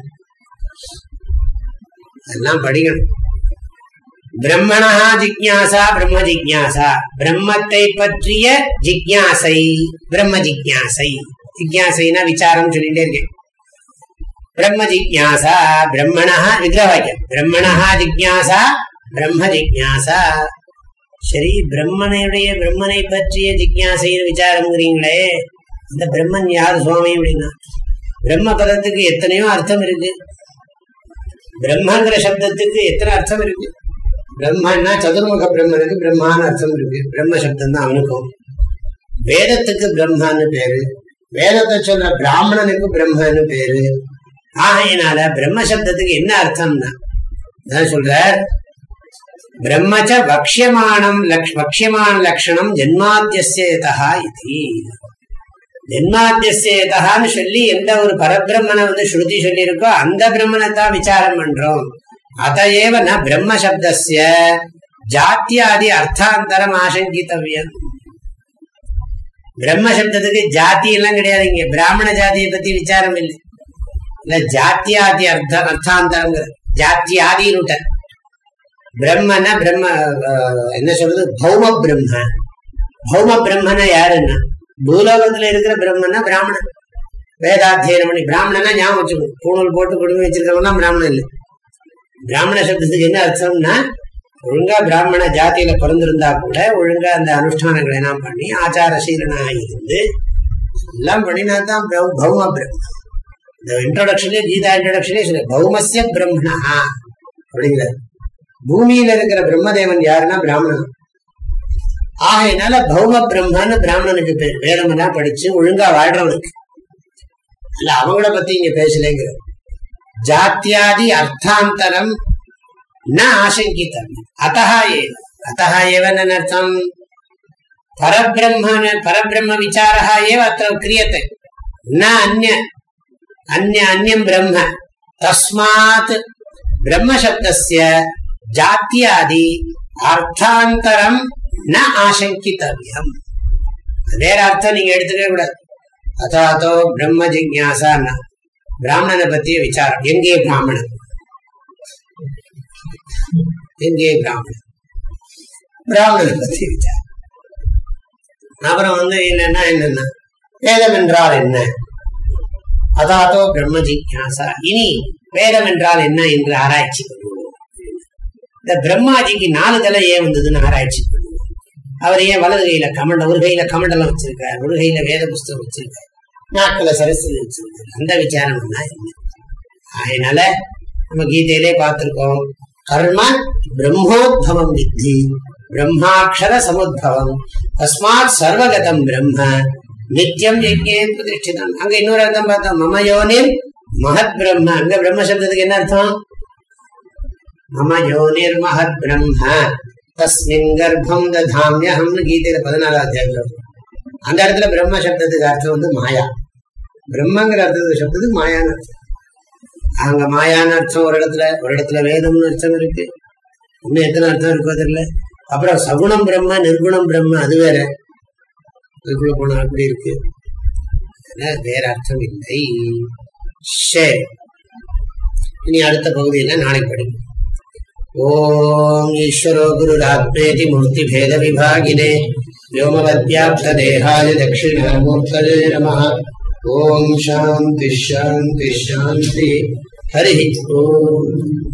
எல்லாம் படிக்கணும் பிரம்மணா ஜிக்யாசா பிரம்ம ஜிக்யாசா பிரம்மத்தை பற்றிய ஜிக்யாசை பிரம்ம ஜிக்யாசை ஜிக்யாசைனா விசாரம் சொல்லிட்டே இருக்கேன் பிரம்ம ஜிக்யாசா பிரம்மணா விக்கிரவாக்கியம் பிரம்மணா ஜிக்யாசா பிரம்ம ஜிக்யாசா சரி பிரம்மனுடைய பிரம்மனை பற்றிய ஜிக்யாசைன்னு விசாரம்ங்கிறீங்களே அந்த பிரம்மன் யார் சுவாமி அப்படின்னா பிரம்ம பதத்துக்கு எத்தனையோ அர்த்தம் இருக்கு. பிரம்மங்கிற சப்தத்துக்கு எத்தனை அர்த்தம் இருக்கு? பிரம்மன்னா சதுர்முக பிரம்மனுக்கு பிரம்மான்னு அர்த்தம் இருக்கு. பிரம்ம சப்தம் தான் அவனுக்கும் வேதத்துக்கு பிரம்மான்னு பேரு. வேதத்தை சொல்ற பிராமணனுக்கு பிரம்மன்னு பேரு. ஆகையினால பிரம்ம சப்தத்துக்கு என்ன அர்த்தம்னா சொல்ற பிரம்மச்ச பக்ஷியமானம் பக்ஷியமான லட்சணம் ஜென்மாத்தியசேதா இது. ஜென்மாத்தியசேதான்னு சொல்லி எந்த ஒரு பரபிரம்மனை வந்து ஸ்ருதி சொல்லியிருக்கோ அந்த பிரம்மனை தான் விசாரம் பண்றோம். அதையேவ ந பிரம்ம சப்தசிய ஜாத்தியாதி அர்த்தாந்தரம் ஆசங்கித்தவியம். பிரம்ம சப்தத்துக்கு ஜாதி எல்லாம் கிடையாது இங்க. பிராமண ஜாதியை பத்தி விசாரம் இல்லை. இல்ல ஜாத்தியாதி அர்த்த அர்த்தாந்தரம் ஜாத்தியாதின்னு பிரம்மன பிரம்ம என்ன சொல்றது? பௌம பிரம்ம பௌம பிரம்மன யாருன்னா? பூலோகத்துல இருக்கிற பிரம்மன்னா பிராமணன். வேதாத்தியனம் பண்ணி பிராமணனா ஞாபகம் வச்சுக்கணும் பூணூல் போட்டு குடும்பம் வச்சிருக்கவங்க பிராமணன் இல்லை. பிராமண சப்தத்துக்கு என்ன அர்த்தம்னா ஒழுங்கா பிராமண ஜாத்தியில பிறந்திருந்தா கூட ஒழுங்கா அந்த அனுஷ்டானங்களை எல்லாம் பண்ணி ஆச்சாரசீலனா இருந்து எல்லாம் பண்ணினா தான் பௌம பிரம்ம இந்த இன்ட்ரோடக்ஷனே கீதா இன்ட்ரோடக்ஷனே சொல்ல பௌமசிய பிரம்மணா அப்படிங்கிறார் பூமியில இருக்கிற பிரம்மதேவன் யாருன்னா பிராமணன். ஆகையினால பௌம பிரம்மன்னு பிராமணனுக்கு பேர். வேதமெல்லாம் படிச்சு ஒழுங்கா வாழ்றவனுக்கு. இல்ல அவங்கள பத்தி இங்க பேசலைங்கிற. ஜாத்தியாதி அர்த்தாந்தரம் ந ஆசங்கித்தம் அத்தா ஏவ அத்தகா ஏவன் அர்த்தம். பரபிரம்மன பரபிரம்ம விசாரா ஏவ அத்த கிரியத்தை. ந அந்ய அந்நிய அந்நியம் பிரம்ம தஸ்மாத் பிரம்மசப்தஸ்ய ஜாத்தியாதி அர்த்தாந்தரம் ந ஆசங்கித்தவியம் வேற அர்த்தம் நீங்க எடுத்துக்கவே கூடாது। அதாத்தோ பிரம்ம ஜிக்யாசா பிராமணனை பத்திய விசாரம் எங்கே பிராமணன் எங்கே பிராமணன் பிராமணனை பத்தி விசாரம் அப்புறம் வந்து என்னன்னா என்னன்னா வேதம் என்றால் என்ன? அதாத்தோ பிரம்ம ஜிக்யாசா இனி வேதம் என்றால் என்ன என்று ஆராய்ச்சி பண்ணுவோம். இந்த பிரம்மாஜிக்கு நாலு தலை ஏன் வந்ததுன்னு ஆராய்ச்சி பண்ணுவோம். அவர் ஏன் வலது கையில கமண்ட ஒரு கையில கமண்டலம் வச்சிருக்காரு ஒரு கையில வேத புஸ்தகம் வச்சிருக்காரு நாட்கள சரஸ்வதி வச்சிருக்காரு. அந்த விசாரம் என்ன? அதனால நம்ம கீதையிலே பார்த்திருக்கோம் கர்ம பிரம்மோத்பவம் வித்தி பிரம்மாட்சர சமுத்பவம் தஸ்மாத் சர்வகதம் பிரம்ம. நித்தியம் யஜ்யே பிரதிஷ்டிதான் அங்க இன்னொரு அர்த்தம் பார்த்தோம் மம யோனிர் மகத் பிரம்ம அங்க பிரம்ம சப்தத்துக்கு என்ன அர்த்தம் மம யோனிர் மகத் பிரம்ம தஸ்மின் கர்ப்பம் ததாமியஹம்னு கீதையில பதினாலாவது அத்தியாயம் அந்த இடத்துல பிரம்ம சப்தத்துக்கு அர்த்தம் வந்து மாயா பிரம்மங்கிற அர்த்தத்துக்கு சப்தத்துக்கு மாயான்னு அர்த்தம் அங்க மாயான அர்த்தம் ஒரு இடத்துல ஒரு இடத்துல வேதம்னு அர்த்தம் இருக்கு இன்னும் எத்தனை அர்த்தம் இருக்கோ தெரியல அப்புறம் சகுணம் பிரம்ம நிர்குணம் பிரம்ம அது வேற அதுக்குள்ள போனா அப்படி இருக்கு வேற அர்த்தம் இல்லை சரி இனி அடுத்த பகுதியில நாளைக்கு படிக்கும் ஓம் ஈஸ்வரோ குருராத்மேதி மூர்த்தி பேத விபாகினே व्योमवद्व्याप्तदेहाय दक्षिणामूर्तये नमः ॐ शान्ति शान्ति शान्ति हरिः ओम्